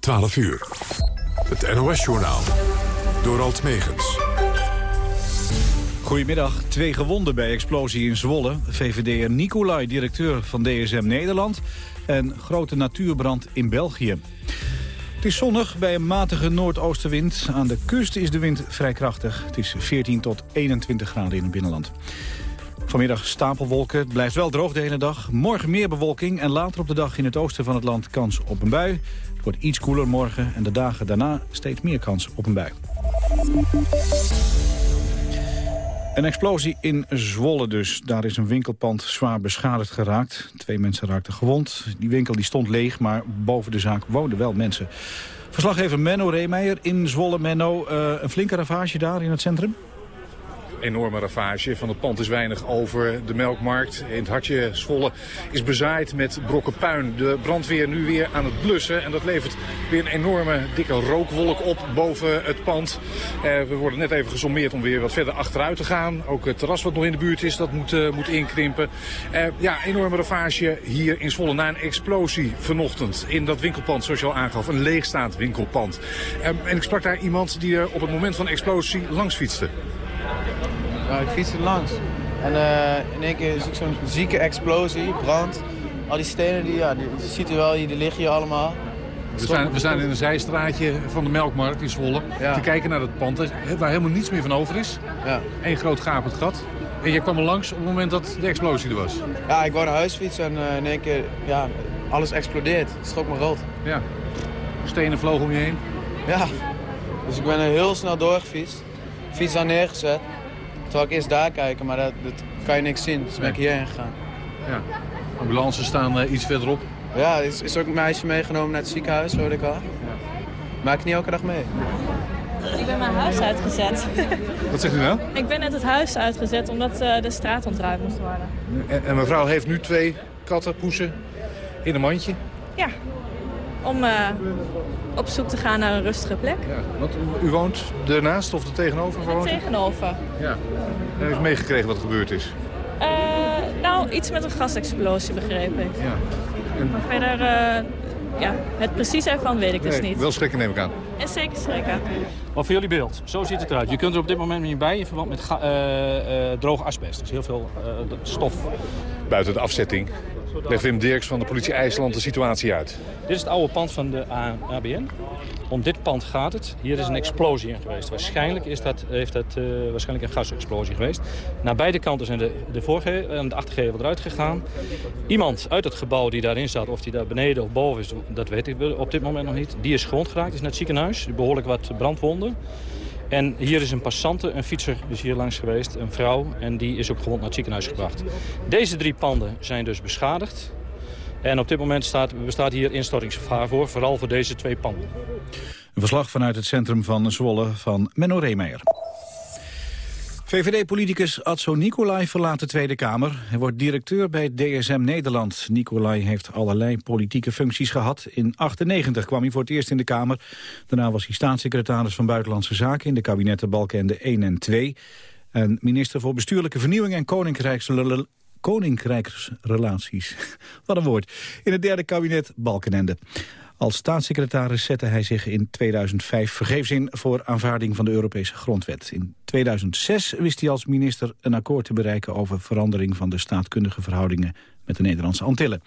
12 uur. Het NOS-journaal. Door Alt Megens. Goedemiddag. Twee gewonden bij explosie in Zwolle. VVD'er Nicolai, directeur van DSM Nederland. En grote natuurbrand in België. Het is zonnig bij een matige noordoostenwind. Aan de kust is de wind vrij krachtig. Het is 14 tot 21 graden in het binnenland. Vanmiddag stapelwolken. Het blijft wel droog de hele dag. Morgen meer bewolking en later op de dag in het oosten van het land kans op een bui. Het wordt iets koeler morgen en de dagen daarna steeds meer kans op een bui. Een explosie in Zwolle dus. Daar is een winkelpand zwaar beschadigd geraakt. Twee mensen raakten gewond. Die winkel die stond leeg, maar boven de zaak woonden wel mensen. Verslaggever Menno Reemeijer in Zwolle. Menno, uh, een flinke ravage daar in het centrum? Enorme ravage. Van het pand is weinig over. De melkmarkt in het hartje Zwolle is bezaaid met brokken puin. De brandweer nu weer aan het blussen. En dat levert weer een enorme dikke rookwolk op boven het pand. Eh, we worden net even gesommeerd om weer wat verder achteruit te gaan. Ook het terras wat nog in de buurt is, dat moet, uh, moet inkrimpen. Uh, ja, enorme ravage hier in Zwolle na een explosie vanochtend. In dat winkelpand, zoals je al aangaf. Een leegstaand winkelpand. en ik sprak daar iemand die er op het moment van explosie langs fietste. Nou, ik fietste langs. En uh, in één keer is ik zo'n zieke explosie, brand. Al die stenen, die, ja, die, ziet u wel, die, liggen hier allemaal. We staan, we staan in een zijstraatje van de Melkmarkt in Zwolle. Te kijken naar dat pand waar helemaal niets meer van over is. Ja. Eén groot gapend gat. En je kwam er langs op het moment dat de explosie er was. Ja, ik wou naar huis fietsen en uh, in één keer, ja, alles explodeert. Het schrok me rood. Ja. Stenen vlogen om je heen. Ja. Dus ik ben er heel snel doorgefietst. Fiets daar neergezet. Terwijl ik eerst daar kijken, maar dat, dat kan je niks zien. Dus ben ik hierheen gegaan. Ja. Ambulances staan uh, iets verderop. Ja, is, is ook een meisje meegenomen naar het ziekenhuis, hoorde ik al. Ja. Maak ik niet elke dag mee. Ik ben mijn huis uitgezet. Wat zegt u nou? Ik ben net het huis uitgezet omdat uh, de straat ontruimd moest worden. En, en mevrouw heeft nu twee katten, poesen in een mandje? Ja, om uh, op zoek te gaan naar een rustige plek. Ja, want u woont ernaast of er tegenover? Tegenover. Ja. En heeft meegekregen wat er gebeurd is? Uh, nou, iets met een gasexplosie begreep ik. Ja. En... Maar verder, uh, ja, het precies ervan weet ik dus niet. Wel schrikken neem ik aan. En zeker schrikken. Maar voor jullie beeld, zo ziet het eruit. Je kunt er op dit moment niet bij in verband met uh, droge asbest. Dus heel veel stof. Buiten de afzetting Legt Wim Dirks van de politie IJsland de situatie uit. Dit is het oude pand van de ABN. Om dit pand gaat het. Hier is een explosie in geweest. Waarschijnlijk is dat, heeft dat uh, waarschijnlijk een gasexplosie geweest. Naar beide kanten zijn de, de voorgevel en de achtergevel eruit gegaan. Iemand uit het gebouw die daarin zat, of die daar beneden of boven is, dat weet ik op dit moment nog niet. Die is gewond geraakt, is naar het ziekenhuis. Behoorlijk wat brandwonden. En hier is een passante, een fietser is hier langs geweest, een vrouw. En die is ook gewond naar het ziekenhuis gebracht. Deze drie panden zijn dus beschadigd. En op dit moment staat, bestaat hier instortingsgevaar voor, vooral voor deze twee panden. Een verslag vanuit het centrum van Zwolle van Menno Reemeijer. VVD-politicus Adso Nicolai verlaat de Tweede Kamer. Hij wordt directeur bij DSM Nederland. Nicolai heeft allerlei politieke functies gehad. In 98 kwam hij voor het eerst in de Kamer. Daarna was hij staatssecretaris van Buitenlandse Zaken... in de kabinetten Balkenende 1 en 2. En minister voor Bestuurlijke Vernieuwing en Koninkrijksrelaties. Koninkrijksrelaties. Wat een woord. In het derde kabinet Balkenende. Als staatssecretaris zette hij zich in 2005 vergeefs in voor aanvaarding van de Europese grondwet. In 2006 wist hij als minister een akkoord te bereiken over verandering van de staatkundige verhoudingen met de Nederlandse Antillen.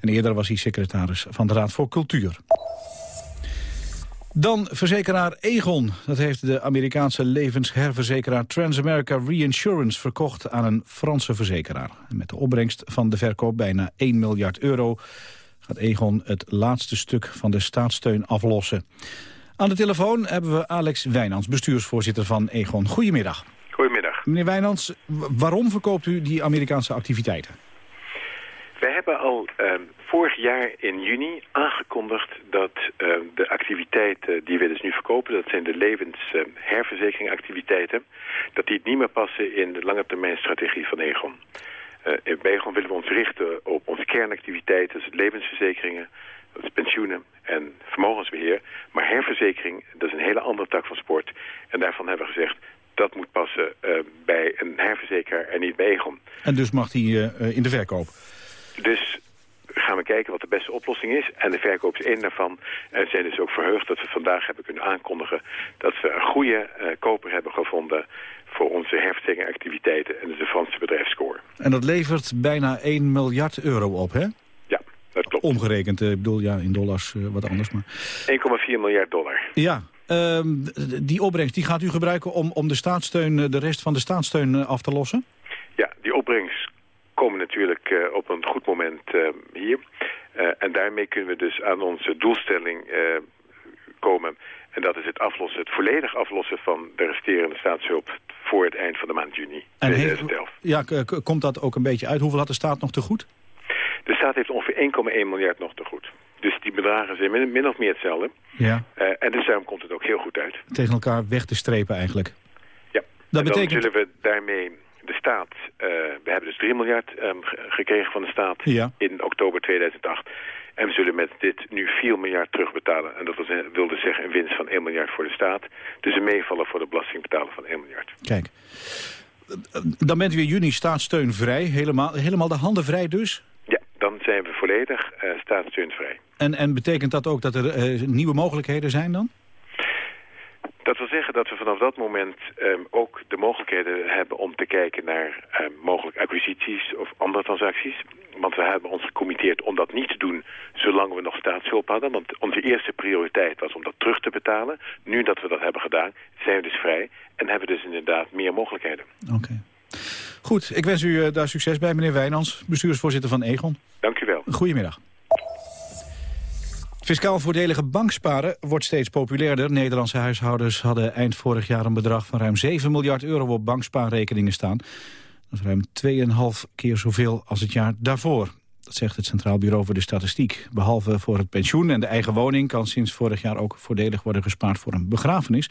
En eerder was hij secretaris van de Raad voor Cultuur. Dan verzekeraar Egon. Dat heeft de Amerikaanse levensherverzekeraar Transamerica Reinsurance verkocht aan een Franse verzekeraar. Met de opbrengst van de verkoop bijna 1 miljard euro gaat Egon het laatste stuk van de staatssteun aflossen. Aan de telefoon hebben we Alex Wijnands, bestuursvoorzitter van Egon. Goedemiddag. Goedemiddag. Meneer Wijnands, waarom verkoopt u die Amerikaanse activiteiten? Wij hebben al uh, vorig jaar in juni aangekondigd dat uh, de activiteiten die we dus nu verkopen... dat zijn de levensherverzekeringactiviteiten... dat die niet meer passen in de lange termijn strategie van Egon. Uh, in Begon willen we ons richten op onze kernactiviteiten, dus levensverzekeringen, dat is pensioenen en vermogensbeheer. Maar herverzekering, dat is een hele andere tak van sport. En daarvan hebben we gezegd, dat moet passen uh, bij een herverzekeraar en niet bij Egon. En dus mag die uh, in de verkoop? Dus gaan we kijken wat de beste oplossing is. En de verkoop is één daarvan. En zijn dus ook verheugd dat we vandaag hebben kunnen aankondigen... dat we een goede uh, koper hebben gevonden voor onze herverstellingactiviteiten. En dat is de Franse bedrijf Score. En dat levert bijna 1 miljard euro op, hè? Ja, dat klopt. Omgerekend, ik bedoel, ja, in dollars wat anders. maar. 1,4 miljard dollar. Ja, uh, die opbrengst die gaat u gebruiken om, om de, staatssteun, de rest van de staatssteun af te lossen? Ja, die opbrengst komen natuurlijk uh, op een goed moment hier. En daarmee kunnen we dus aan onze doelstelling komen. En dat is het aflossen, het volledig aflossen van de resterende staatshulp voor het eind van de maand juni en 2011. ja, komt dat ook een beetje uit? Hoeveel had de staat nog te goed? De staat heeft ongeveer 1,1 miljard nog te goed. Dus die bedragen zijn min, min of meer hetzelfde. Ja. en dus daarom komt het ook heel goed uit. Tegen elkaar weg te strepen eigenlijk. Ja. Dat en betekent... zullen we daarmee de staat, uh, we hebben dus 3 miljard um, gekregen van de staat ja. in oktober 2008. En we zullen met dit nu 4 miljard terugbetalen. En dat wil dus zeggen een winst van 1 miljard voor de staat. Dus een meevallen voor de belastingbetaler van 1 miljard. Kijk, dan bent u in juni staatssteunvrij. Helemaal, helemaal de handen vrij dus? Ja, dan zijn we volledig uh, staatssteunvrij. En, en betekent dat ook dat er uh, nieuwe mogelijkheden zijn dan? Dat wil zeggen dat we vanaf dat moment um, ook de mogelijkheden hebben om te kijken naar um, mogelijk acquisities of andere transacties. Want we hebben ons gecommitteerd om dat niet te doen zolang we nog staatshulp hadden. Want onze eerste prioriteit was om dat terug te betalen. Nu dat we dat hebben gedaan, zijn we dus vrij en hebben dus inderdaad meer mogelijkheden. Oké. Okay. Goed, ik wens u uh, daar succes bij, meneer Wijnans, bestuursvoorzitter van Egon. Dank u wel. Goedemiddag. Fiscaal voordelige banksparen wordt steeds populairder. Nederlandse huishoudens hadden eind vorig jaar een bedrag van ruim 7 miljard euro op bankspaarrekeningen staan. Dat is ruim 2,5 keer zoveel als het jaar daarvoor. Dat zegt het Centraal Bureau voor de Statistiek. Behalve voor het pensioen en de eigen woning kan sinds vorig jaar ook voordelig worden gespaard voor een begrafenis.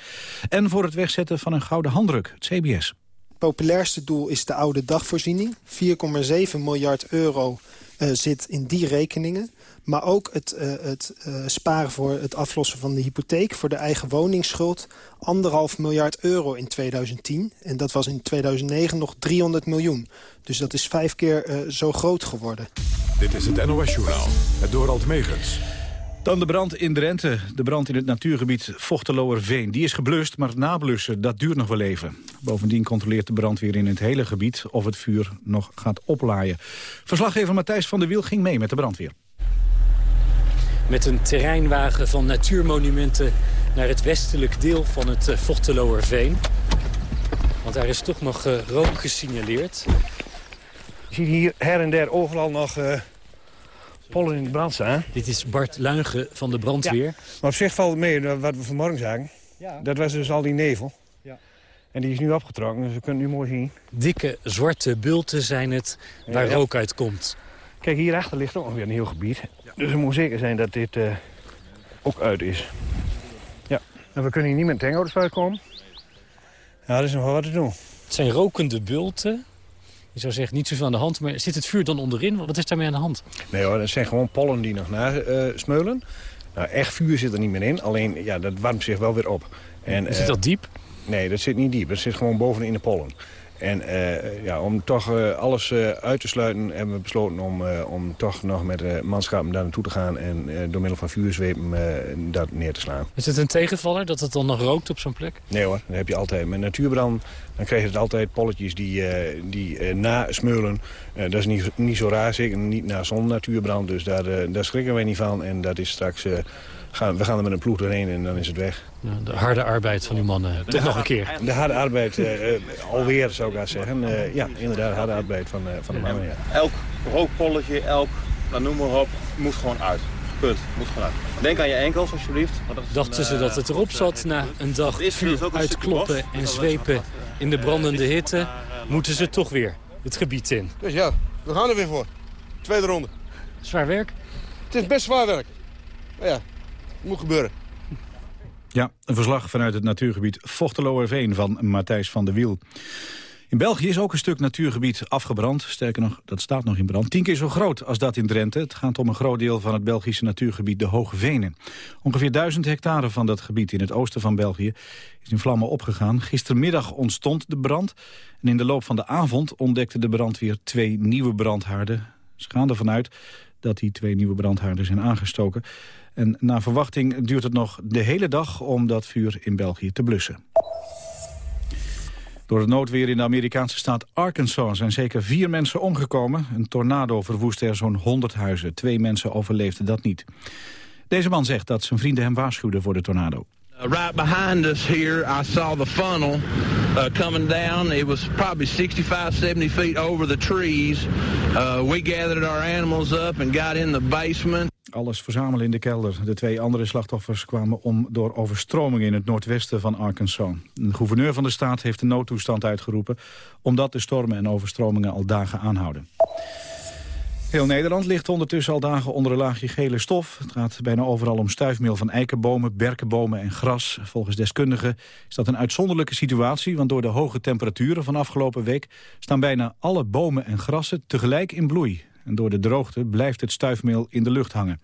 En voor het wegzetten van een gouden handdruk, het CBS. Het populairste doel is de oude dagvoorziening. 4,7 miljard euro uh, zit in die rekeningen. Maar ook het, uh, het uh, sparen voor het aflossen van de hypotheek... voor de eigen woningsschuld. Anderhalf miljard euro in 2010. En dat was in 2009 nog 300 miljoen. Dus dat is vijf keer uh, zo groot geworden. Dit is het NOS-journaal. Het Dorald Megens. Dan de brand in Drenthe. De brand in het natuurgebied Vochteloerveen. Die is geblust, maar het nablussen dat duurt nog wel even. Bovendien controleert de brandweer in het hele gebied... of het vuur nog gaat oplaaien. Verslaggever Matthijs van der Wiel ging mee met de brandweer met een terreinwagen van natuurmonumenten naar het westelijk deel van het Vochteloerveen. Want daar is toch nog uh, rook gesignaleerd. Je ziet hier her en der overal nog uh, pollen in de brand staan. Dit is Bart Luigen van de brandweer. Ja, maar op zich valt het mee wat we vanmorgen zagen. Ja. Dat was dus al die nevel. Ja. En die is nu opgetrokken, dus we kunnen het nu mooi zien. Dikke zwarte bulten zijn het waar ja, rook uit komt. Kijk, hierachter ligt ook nog weer een heel gebied. Dus het moet zeker zijn dat dit uh, ook uit is. Ja. En we kunnen hier niet met hangouts komen. Ja, er is nog wel wat te doen. Het zijn rokende bulten. Je zou zeggen, niet zoveel aan de hand, maar zit het vuur dan onderin? Wat is daarmee aan de hand? Nee hoor, dat zijn gewoon pollen die nog na uh, smeulen. Nou, echt vuur zit er niet meer in, alleen ja, dat warmt zich wel weer op. En, zit dat diep? Nee, dat zit niet diep. Dat zit gewoon bovenin de pollen. En uh, ja, om toch uh, alles uh, uit te sluiten hebben we besloten om, om toch nog met de manschappen daar naartoe te gaan... en door middel van vuurzwepen dat neer te slaan. Is het een tegenvaller dat het dan nog rookt op zo'n plek? Nee hoor, dat heb je altijd. Met natuurbrand dan krijg je het altijd polletjes die, die nasmeulen. dat is niet, niet zo raar, zeker niet na zo'n natuurbrand. Dus daar, daar schrikken wij niet van en dat is straks gaan, we gaan er met een ploeg doorheen en dan is het weg. Ja, de harde arbeid van uw mannen, toch nog een keer. De harde arbeid, uh, alweer zou ik dat zeggen. Uh, ja, inderdaad, harde arbeid van, uh, van de mannen. Ja. Elk rookpolletje, elk, dan noem maar op, moet gewoon uit. Punt, moet gewoon uit. Denk aan je enkels alsjeblieft. Dachten ze dat het erop zat na een dag vuur uitkloppen en zwepen in de brandende hitte... moeten ze toch weer het gebied in. Dus ja, we gaan er weer voor. Tweede ronde. Zwaar werk? Het is best zwaar werk. Maar ja, moet gebeuren. Ja, een verslag vanuit het natuurgebied Vochteloerveen van Matthijs van der Wiel. In België is ook een stuk natuurgebied afgebrand. Sterker nog, dat staat nog in brand. Tien keer zo groot als dat in Drenthe. Het gaat om een groot deel van het Belgische natuurgebied de Hoge Venen. Ongeveer duizend hectare van dat gebied in het oosten van België is in vlammen opgegaan. Gistermiddag ontstond de brand. En in de loop van de avond ontdekte de brandweer twee nieuwe brandhaarden. Ze gaan ervan uit dat die twee nieuwe brandhaarden zijn aangestoken. En na verwachting duurt het nog de hele dag om dat vuur in België te blussen. Door het noodweer in de Amerikaanse staat Arkansas zijn zeker vier mensen omgekomen. Een tornado verwoestte er zo'n 100 huizen. Twee mensen overleefden dat niet. Deze man zegt dat zijn vrienden hem waarschuwden voor de tornado. Uh, right behind us here, I saw the funnel uh, coming down. It was probably 65, 70 feet over the trees. Uh, we gathered our animals up and got in the basement. Alles verzamelen in de kelder. De twee andere slachtoffers kwamen om door overstromingen in het noordwesten van Arkansas. De gouverneur van de staat heeft een noodtoestand uitgeroepen... omdat de stormen en overstromingen al dagen aanhouden. Heel Nederland ligt ondertussen al dagen onder een laagje gele stof. Het gaat bijna overal om stuifmeel van eikenbomen, berkenbomen en gras. Volgens deskundigen is dat een uitzonderlijke situatie... want door de hoge temperaturen van afgelopen week... staan bijna alle bomen en grassen tegelijk in bloei. En door de droogte blijft het stuifmeel in de lucht hangen.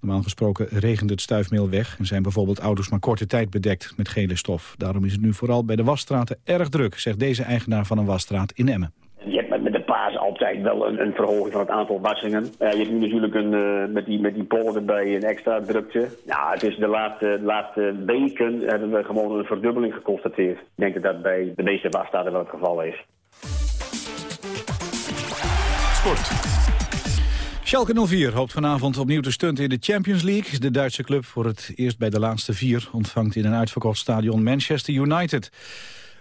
Normaal gesproken regent het stuifmeel weg... en zijn bijvoorbeeld auto's maar korte tijd bedekt met gele stof. Daarom is het nu vooral bij de wasstraten erg druk... zegt deze eigenaar van een wasstraat in Emmen. Paas altijd wel een, verhoging van het aantal wassingen. Uh, je hebt nu natuurlijk een, uh, met die, met die pollen erbij een extra drukte. Ja, het is de laatste, laatste weken hebben we gewoon een verdubbeling geconstateerd. Ik denk dat dat bij de meeste wasstraten wel het geval is. Sport. Schalke 04 hoopt vanavond opnieuw te stunten in de Champions League. De Duitse club voor het eerst bij de laatste vier ontvangt in een uitverkocht stadion Manchester United.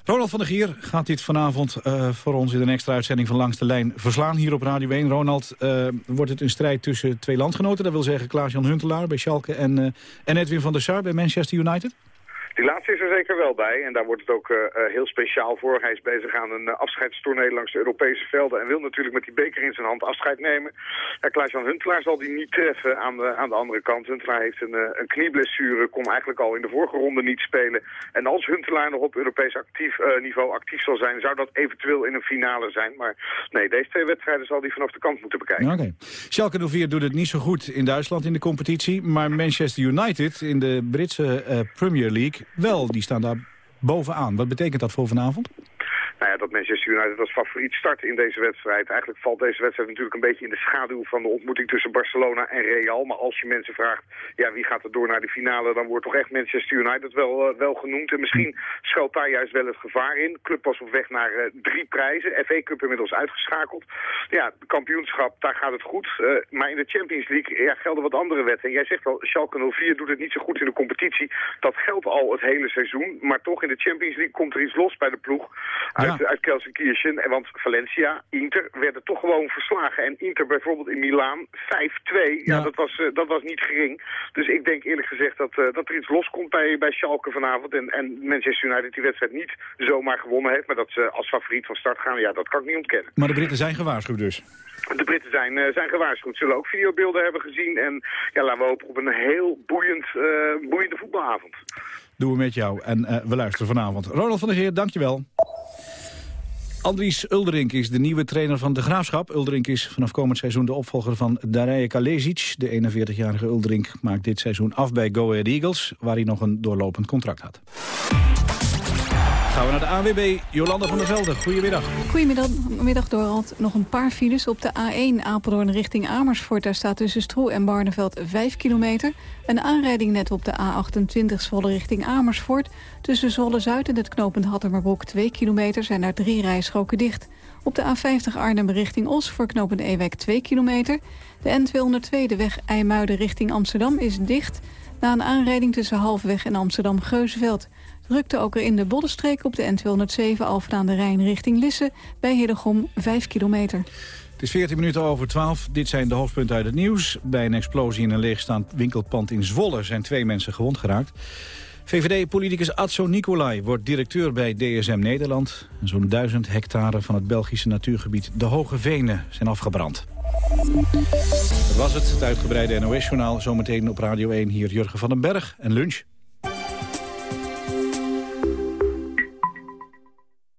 Ronald van der Gier gaat dit vanavond uh, voor ons in een extra uitzending van Langs de Lijn verslaan hier op Radio 1. Ronald, uh, wordt het een strijd tussen twee landgenoten? Dat wil zeggen Klaas-Jan Huntelaar bij Schalke en, uh, en Edwin van der Sar bij Manchester United? Die laatste is er zeker wel bij en daar wordt het ook uh, heel speciaal voor. Hij is bezig aan een uh, afscheidstournee langs de Europese velden en wil natuurlijk met die beker in zijn hand afscheid nemen. Ja, Klaas-Jan Huntelaar zal die niet treffen aan de, aan de andere kant. Huntelaar heeft een, een knieblessure, kon eigenlijk al in de vorige ronde niet spelen. En als Huntelaar nog op Europees actief, niveau actief zal zijn, zou dat eventueel in een finale zijn. Maar nee, deze twee wedstrijden zal hij vanaf de kant moeten bekijken. Oké. Okay. Schalke 04 doet het niet zo goed in Duitsland in de competitie, maar Manchester United in de Britse Premier League wel. Die staan daar bovenaan. Wat betekent dat voor vanavond? Nou ja, dat Manchester United als favoriet start in deze wedstrijd. Eigenlijk valt deze wedstrijd natuurlijk een beetje in de schaduw van de ontmoeting tussen Barcelona en Real. Maar als je mensen vraagt, ja, wie gaat er door naar de finale, dan wordt toch echt Manchester United wel, uh, wel genoemd. En misschien schuilt daar juist wel het gevaar in. Club was op weg naar uh, drie prijzen. FA Cup inmiddels uitgeschakeld. Ja, kampioenschap, daar gaat het goed. Uh, maar in de Champions League ja, gelden wat andere wetten. En jij zegt wel, Schalke 04 doet het niet zo goed in de competitie. Dat geldt al het hele seizoen. Maar toch in de Champions League komt er iets los bij de ploeg. Uit, uit Kelsenkirchen. Want Valencia, Inter werden toch gewoon verslagen. En Inter bijvoorbeeld in Milaan 5-2. Ja, ja, dat, was, uh, dat was niet gering. Dus ik denk eerlijk gezegd dat, uh, dat er iets loskomt bij, bij Schalke vanavond. En, en Manchester United die wedstrijd niet zomaar gewonnen heeft. Maar dat ze als favoriet van start gaan, ja, dat kan ik niet ontkennen. Maar de Britten zijn gewaarschuwd dus? De Britten zijn, uh, zijn gewaarschuwd. Zullen ook videobeelden hebben gezien. En ja, laten we hopen op een heel boeiend, boeiende voetbalavond. Doen we met jou. En we luisteren vanavond. Ronald van der Heer, dankjewel. Andries Ulderink is de nieuwe trainer van de Graafschap. Ulderink is vanaf komend seizoen de opvolger van Darije Kalezic. De 41-jarige Ulderink maakt dit seizoen af bij Go Ahead Eagles... waar hij nog een doorlopend contract had. Gaan we naar de AWB, Jolanda van der Velde. Goedemiddag. Goedemiddag, middag Dorald. Nog een paar files op de A1 Apeldoorn richting Amersfoort. Daar staat tussen Stroe en Barneveld 5 kilometer. Een aanrijding net op de A28 Zwolle richting Amersfoort. Tussen Zwolle-Zuid en het knooppunt Hattermerbroek 2 kilometer... zijn daar drie rijstroken dicht. Op de A50 Arnhem richting Os voor knooppunt Ewijk 2 kilometer. De N202, de weg IJmuiden richting Amsterdam, is dicht... na een aanrijding tussen Halfweg en Amsterdam-Geuzenveld rukte ook er in de Boddenstreek op de N207 Alphen aan de Rijn richting Lisse... bij Heddegom 5 kilometer. Het is 14 minuten over 12. Dit zijn de hoofdpunten uit het nieuws. Bij een explosie in een leegstaand winkelpand in Zwolle zijn twee mensen gewond geraakt. VVD-politicus Atso Nicolai wordt directeur bij DSM Nederland. Zo'n duizend hectare van het Belgische natuurgebied De Hoge Venen zijn afgebrand. Dat was het, het uitgebreide NOS-journaal. Zometeen op Radio 1 hier Jurgen van den Berg en lunch.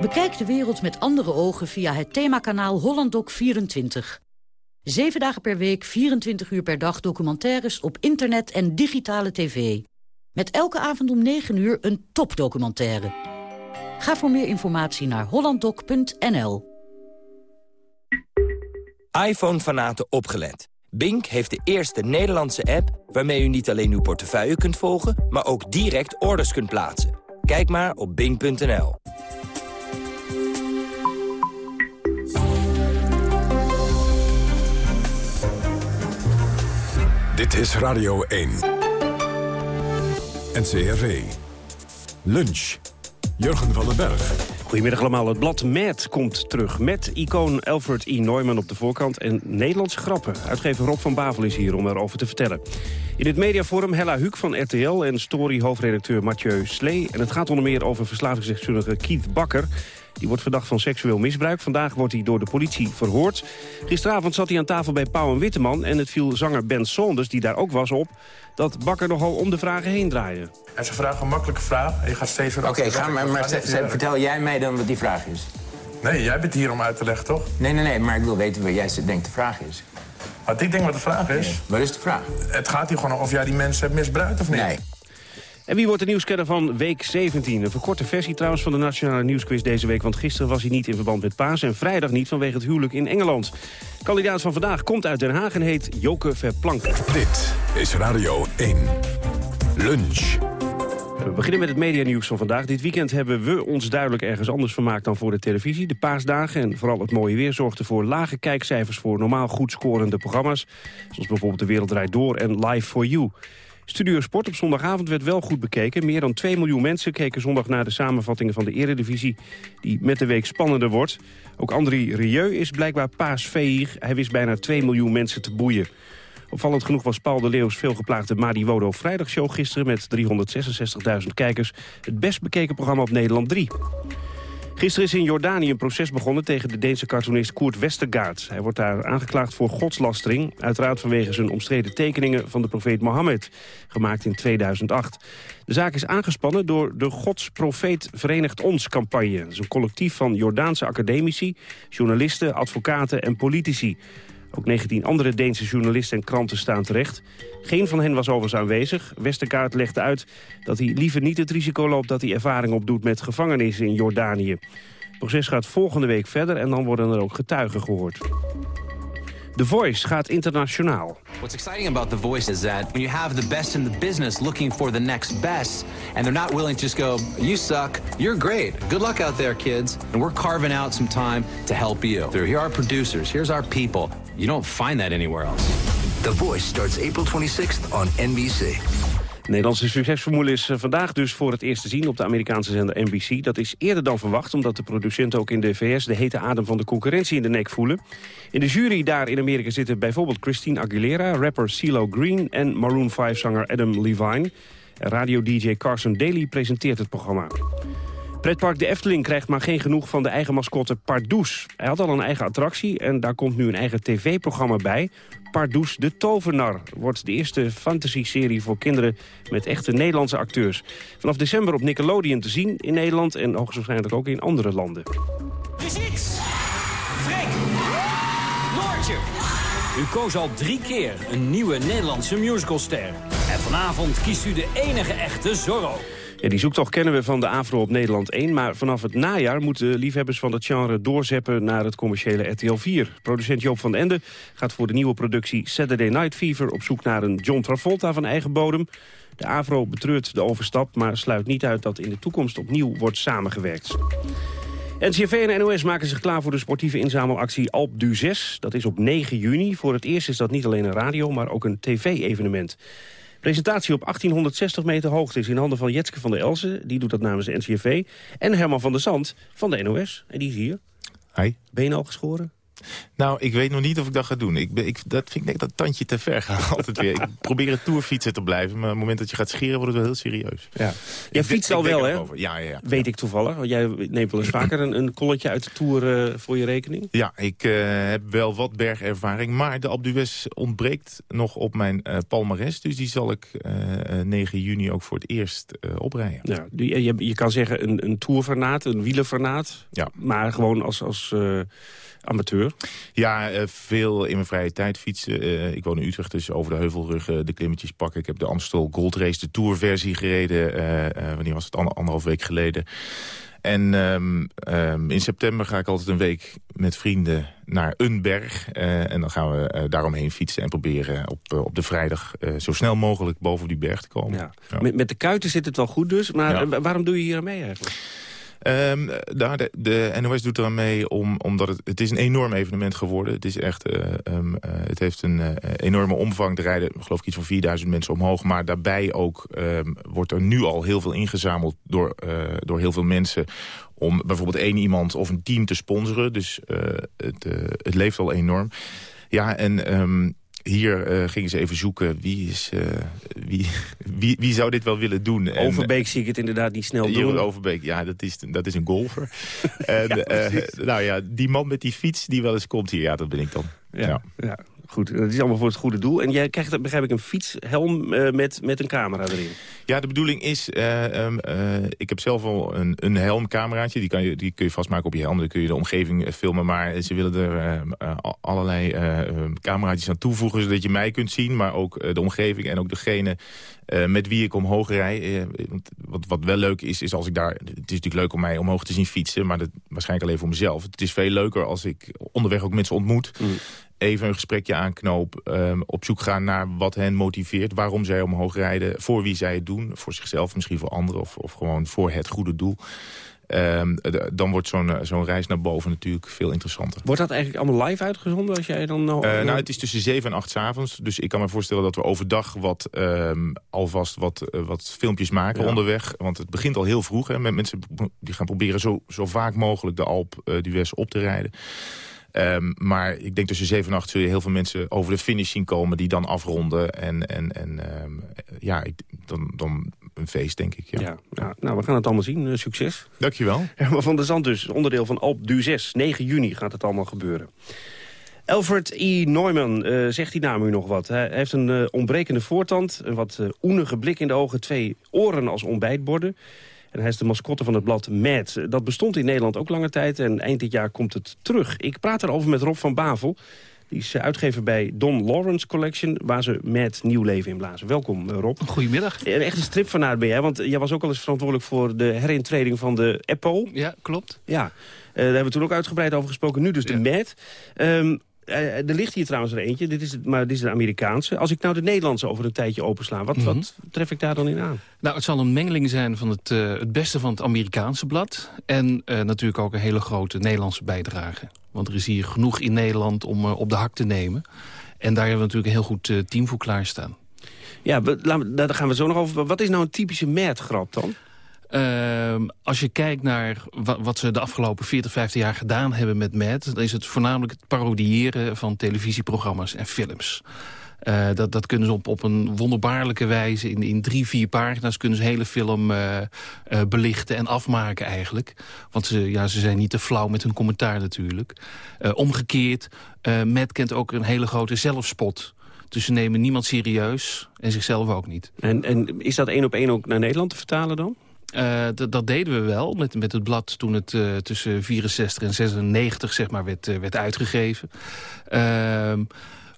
Bekijk de wereld met andere ogen via het themakanaal HollandDoc24. Zeven dagen per week, 24 uur per dag documentaires op internet en digitale tv. Met elke avond om 9 uur een topdocumentaire. Ga voor meer informatie naar hollanddoc.nl. iPhone-fanaten opgelet. Bink heeft de eerste Nederlandse app waarmee u niet alleen uw portefeuille kunt volgen... maar ook direct orders kunt plaatsen. Kijk maar op bink.nl. Dit is Radio 1. NCRV. Lunch. Jurgen van den Berg. Goedemiddag allemaal. Het blad Mad komt terug met icoon Alfred E. Neumann op de voorkant... en Nederlandse grappen. Uitgever Rob van Bavel is hier om erover te vertellen. In het mediaforum Hella Huuk van RTL en story-hoofdredacteur Mathieu Slee. En het gaat onder meer over verslavingsdeskundige Keith Bakker... Die wordt verdacht van seksueel misbruik. Vandaag wordt hij door de politie verhoord. Gisteravond zat hij aan tafel bij Pauw en Witteman... en het viel zanger Ben Saunders, die daar ook was, op... dat Bakker nogal om de vragen heen draaide. En ze vragen een makkelijke vraag en je gaat steeds weer... Oké, ga maar, maar vertel jij mij dan wat die vraag is. Nee, jij bent hier om uit te leggen, toch? Nee, nee, nee, maar ik wil weten wat jij denkt de vraag is. Wat ik denk wat de vraag is? Wat is de vraag? Het gaat hier gewoon om of jij die mensen hebt misbruikt of niet. Nee. En wie wordt de nieuwskenner van week 17? Een verkorte versie trouwens van de Nationale Nieuwsquiz deze week... want gisteren was hij niet in verband met Paas... en vrijdag niet vanwege het huwelijk in Engeland. Kandidaat van vandaag komt uit Den Haag en heet Joke Verplanken. Dit is Radio 1. Lunch. We beginnen met het medianieuws van vandaag. Dit weekend hebben we ons duidelijk ergens anders vermaakt dan voor de televisie. De paasdagen en vooral het mooie weer zorgden voor lage kijkcijfers... voor normaal goed scorende programma's. Zoals bijvoorbeeld De Wereld Draait Door en Live for You. Studio Sport op zondagavond werd wel goed bekeken. Meer dan 2 miljoen mensen keken zondag naar de samenvattingen van de eredivisie... die met de week spannender wordt. Ook André Rieu is blijkbaar paasveeg. Hij wist bijna 2 miljoen mensen te boeien. Opvallend genoeg was Paul de Leeuws veelgeplaagde Madi Wodo vrijdagshow gisteren... met 366.000 kijkers. Het best bekeken programma op Nederland 3. Gisteren is in Jordanië een proces begonnen tegen de Deense cartoonist Koert Westergaard. Hij wordt daar aangeklaagd voor godslastering. Uiteraard vanwege zijn omstreden tekeningen van de profeet Mohammed, gemaakt in 2008. De zaak is aangespannen door de Godsprofeet Verenigt Ons campagne. Dat is een collectief van Jordaanse academici, journalisten, advocaten en politici. Ook 19 andere Deense journalisten en kranten staan terecht. Geen van hen was overigens aanwezig. Westergaard legde uit dat hij liever niet het risico loopt... dat hij ervaring opdoet met gevangenissen in Jordanië. Het proces gaat volgende week verder en dan worden er ook getuigen gehoord. The Voice gaat internationaal. What's exciting about The Voice is that when you have the best in the business looking for the next best, and they're not willing to just go, you suck, you're great, good luck out there, kids, and we're carving out some time to help you. Here are our producers, here's our people. You don't find that anywhere else. The Voice starts April 26th on NBC. Nederlandse succesformule is eh, vandaag dus voor het eerst te zien op de Amerikaanse zender NBC. Dat is eerder dan verwacht, omdat de producenten ook in de VS de hete adem van de concurrentie in de nek voelen. In de jury daar in Amerika zitten bijvoorbeeld Christine Aguilera, rapper CeeLo Green en Maroon 5-zanger Adam Levine. Radio-dj Carson Daly presenteert het programma. Pretpark De Efteling krijgt maar geen genoeg van de eigen mascotte Pardoes. Hij had al een eigen attractie en daar komt nu een eigen tv-programma bij. Pardoes de Tovenar wordt de eerste fantasy-serie voor kinderen met echte Nederlandse acteurs. Vanaf december op Nickelodeon te zien in Nederland en hoogstwaarschijnlijk ook in andere landen. Precies! Freek! Noortje! U koos al drie keer een nieuwe Nederlandse musicalster. En vanavond kiest u de enige echte Zorro. Ja, die zoektocht kennen we van de AVRO op Nederland 1... maar vanaf het najaar moeten liefhebbers van het genre doorzeppen... naar het commerciële RTL 4. Producent Joop van Ende gaat voor de nieuwe productie Saturday Night Fever... op zoek naar een John Travolta van eigen bodem. De AVRO betreurt de overstap, maar sluit niet uit... dat in de toekomst opnieuw wordt samengewerkt. NCV en NOS maken zich klaar voor de sportieve inzamelactie Alp du 6. Dat is op 9 juni. Voor het eerst is dat niet alleen een radio, maar ook een tv-evenement. Presentatie op 1860 meter hoogte is in handen van Jetske van der Elsen. Die doet dat namens de NCV. En Herman van der Zand van de NOS. En die is hier. Hi. Ben je al geschoren? Nou, ik weet nog niet of ik dat ga doen. Ik, ben- ik, dat vind ik dat tandje te ver gaan altijd weer. Ik probeer een tourfietser te blijven, maar op het moment dat je gaat scheren wordt het wel heel serieus. Ja. Jij fietst al wel, hè? Ja, ja, ja. Weet ik toevallig. Want jij neemt wel eens vaker een, een kolletje uit de Tour eh, voor je rekening. Ja, ik eh, heb wel wat bergervaring, maar de Alpe d'Huez ontbreekt nog op mijn eh palmares. Dus die zal ik eh, eh, 9 juni ook voor het eerst oprijden. Ja, je, je, kan zeggen een, een tourvernaat, een wielervernaat. Ja. Maar gewoon als, als amateur. Ja, eh, veel in mijn vrije tijd fietsen. Eh, ik woon in Utrecht, dus over de heuvelruggen de klimmetjes pakken. Ik heb de Amstel Gold Race, de Tourversie gereden. eh, wanneer was het? Ander, anderhalf week geleden. En ehm, ehm, in september ga ik altijd een week met vrienden naar een berg. En dan gaan we daaromheen fietsen en proberen op, op de vrijdag... zo snel mogelijk boven die berg te komen. Ja. Met, met de kuiten zit het wel goed dus. Maar Ja. waarom doe je hier aan mee eigenlijk? Ehm, nou, de, NOS doet eraan mee om, omdat het, het is een enorm evenement geworden. Het, is echt, eh, ehm, eh, het heeft een eh, enorme omvang. Er rijden geloof ik iets van 4000 mensen omhoog. Maar daarbij ook ehm, wordt er nu al heel veel ingezameld door, door heel veel mensen om bijvoorbeeld één iemand of een team te sponsoren. Dus het, het leeft al enorm. Ja, en hier eh, gingen ze even zoeken wie, is, eh, wie, wie, wie zou dit wel willen doen. En, Overbeek zie ik het inderdaad niet snel Jeroen doen. Overbeek, ja, dat is, dat is een golfer. en, eh, nou ja, die man met die fiets die wel eens komt hier, ja, dat ben ik dan. Ja, ja. Goed. Dat is allemaal voor het goede doel. En jij krijgt, begrijp ik, een fietshelm eh, met, met een camera erin. Ja, de bedoeling is, eh, ehm, eh, ik heb zelf al een, een helmcameraatje. Die, kan je, die kun je vastmaken op je helm. Dan kun je de omgeving filmen. Maar ze willen er eh, eh, allerlei eh, eh, cameraatjes aan toevoegen... zodat je mij kunt zien, maar ook de omgeving... en ook degene eh, met wie ik omhoog rij. Eh, wat, wat wel leuk is, is als ik daar... Het is natuurlijk leuk om mij omhoog te zien fietsen... maar dat waarschijnlijk alleen voor mezelf. Het is veel leuker als ik onderweg ook mensen ontmoet... even een gesprekje aanknoop, ehm, op zoek gaan naar wat hen motiveert... waarom zij omhoog rijden, voor wie zij het doen... voor zichzelf, misschien voor anderen of, of gewoon voor het goede doel... Ehm, dan wordt zo'n eh, zo'n reis naar boven natuurlijk veel interessanter. Wordt dat eigenlijk allemaal live uitgezonden als jij dan... nou- nou, het is tussen 7 en 8 's avonds. Dus ik kan me voorstellen dat we overdag wat, ehm, alvast wat, wat filmpjes maken Ja. onderweg. Want het begint al heel vroeg. Hè, met mensen die gaan proberen zo, zo vaak mogelijk de Alp uh, d'Huez op te rijden. Ehm, maar ik denk tussen 7 en 8 zul je heel veel mensen over de finish zien komen... die dan afronden. En, en, en ehm, ja, ik- dan, dan een feest, denk ik. Ja. Ja, ja, nou, we gaan het allemaal zien. Eh, succes. Dankjewel. Herman van der Zand dus, onderdeel van Alp du 6. 9 juni gaat het allemaal gebeuren. Alfred E. Neumann, eh, zegt die naam u nog wat? Hij heeft een eh, ontbrekende voortand, een wat eh, oenige blik in de ogen... twee oren als ontbijtborden. En hij is de mascotte van het blad Mad. Dat bestond in Nederland ook lange tijd en eind dit jaar komt het terug. Ik praat erover met Rob van Bavel. Die is eh, uitgever bij Don Lawrence Collection, waar ze Mad nieuw leven in blazen. Welkom, eh, Rob. Goedemiddag. Een echte stripfanaat ben jij, want jij was ook al eens verantwoordelijk voor de herintreding van de Apple. Ja, klopt. Ja, eh, daar hebben we toen ook uitgebreid over gesproken. Nu dus de Mad. Ehm, eh, er ligt hier trouwens er eentje, dit is, het, maar dit is de Amerikaanse. Als ik nou de Nederlandse over een tijdje opensla, wat, wat tref ik daar dan in aan? Nou, het zal een mengeling zijn van het, eh, het beste van het Amerikaanse blad... en eh, natuurlijk ook een hele grote Nederlandse bijdrage. Want er is hier genoeg in Nederland om eh, op de hak te nemen. En daar hebben we natuurlijk een heel goed eh, team voor klaarstaan. Ja, we, daar gaan we zo nog over. Wat is nou een typische Mad-grap dan? Ehm, als je kijkt naar wa- wat ze de afgelopen 40, 50 jaar gedaan hebben met Mad... dan is het voornamelijk het parodiëren van televisieprogramma's en films. Eh, dat, dat kunnen ze op, op een wonderbaarlijke wijze. In, in drie, vier pagina's kunnen ze hele film eh, eh, belichten en afmaken eigenlijk. Want ze, ja, ze zijn niet te flauw met hun commentaar natuurlijk. Omgekeerd, Matt kent ook een hele grote zelfspot. Dus ze nemen niemand serieus en zichzelf ook niet. En, en is dat één op één ook naar Nederland te vertalen dan? Uh, dat deden we wel met, met het blad toen het uh, tussen 64 en 96 zeg maar, werd, uh, werd uitgegeven. Ehm,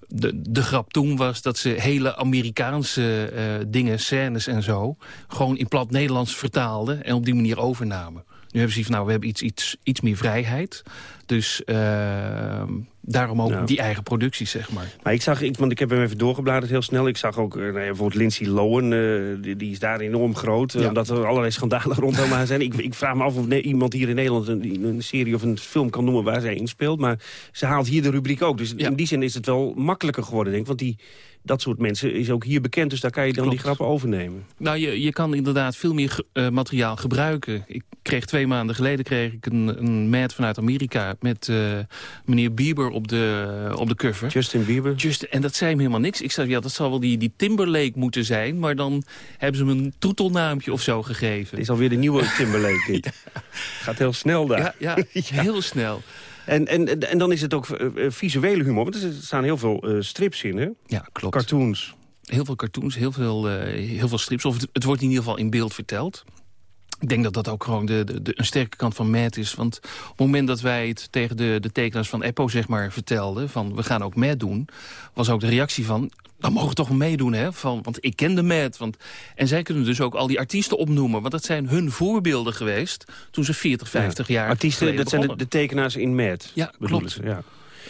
de, de grap toen was dat ze hele Amerikaanse dingen, scènes en zo... gewoon in plat Nederlands vertaalden en op die manier overnamen. Nu hebben ze van, nou, we hebben iets, iets, iets meer vrijheid. Dus uh, daarom ook Nou. die eigen producties, zeg maar. Maar ik zag, ik, want ik heb hem even doorgebladerd heel snel. Ik zag ook uh, nou ja, bijvoorbeeld Lindsay Lohan, uh, die, die, is daar enorm groot. Ja. Omdat er allerlei schandalen rondom haar zijn. Ik, ik, vraag me af of iemand hier in Nederland een, een, serie of een film kan noemen waar zij in speelt. Maar ze haalt hier de rubriek ook. Dus ja. in die zin is het wel makkelijker geworden, denk ik. Want die, dat soort mensen is ook hier bekend. Dus daar kan je dan Klopt. die grappen overnemen. Nou, je, je kan inderdaad veel meer uh, materiaal gebruiken. Ik kreeg twee maanden geleden kreeg ik een, een mat vanuit Amerika met uh, meneer Bieber op de, op de cover. Justin Bieber. Just, en dat zei hem helemaal niks. Ik zei, ja, dat zal wel die, die Timberlake moeten zijn... maar dan hebben ze hem een troetelnaampje of zo gegeven. Het is alweer de nieuwe Timberlake. ja. Gaat heel snel daar. Ja, ja, ja. heel snel. En, en, en dan is het ook uh, visuele humor. Want er staan heel veel uh, strips in, hè? Ja, klopt. Cartoons. Heel veel cartoons, heel veel, uh, heel veel strips. Of het, het, wordt in ieder geval in beeld verteld. Ik denk dat dat ook gewoon de, de, de, een sterke kant van Mad is. Want op het moment dat wij het tegen de, de tekenaars van Eppo zeg maar, vertelden... van we gaan ook Mad doen, was ook de reactie van... dan mogen we toch meedoen, hè? Van, want ik ken de Mad. Want, en zij kunnen dus ook al die artiesten opnoemen. Want dat zijn hun voorbeelden geweest toen ze 40, 50 ja. jaar Artiesten, dat zijn de, de, tekenaars in Mad. Ja, klopt. Ze, ja.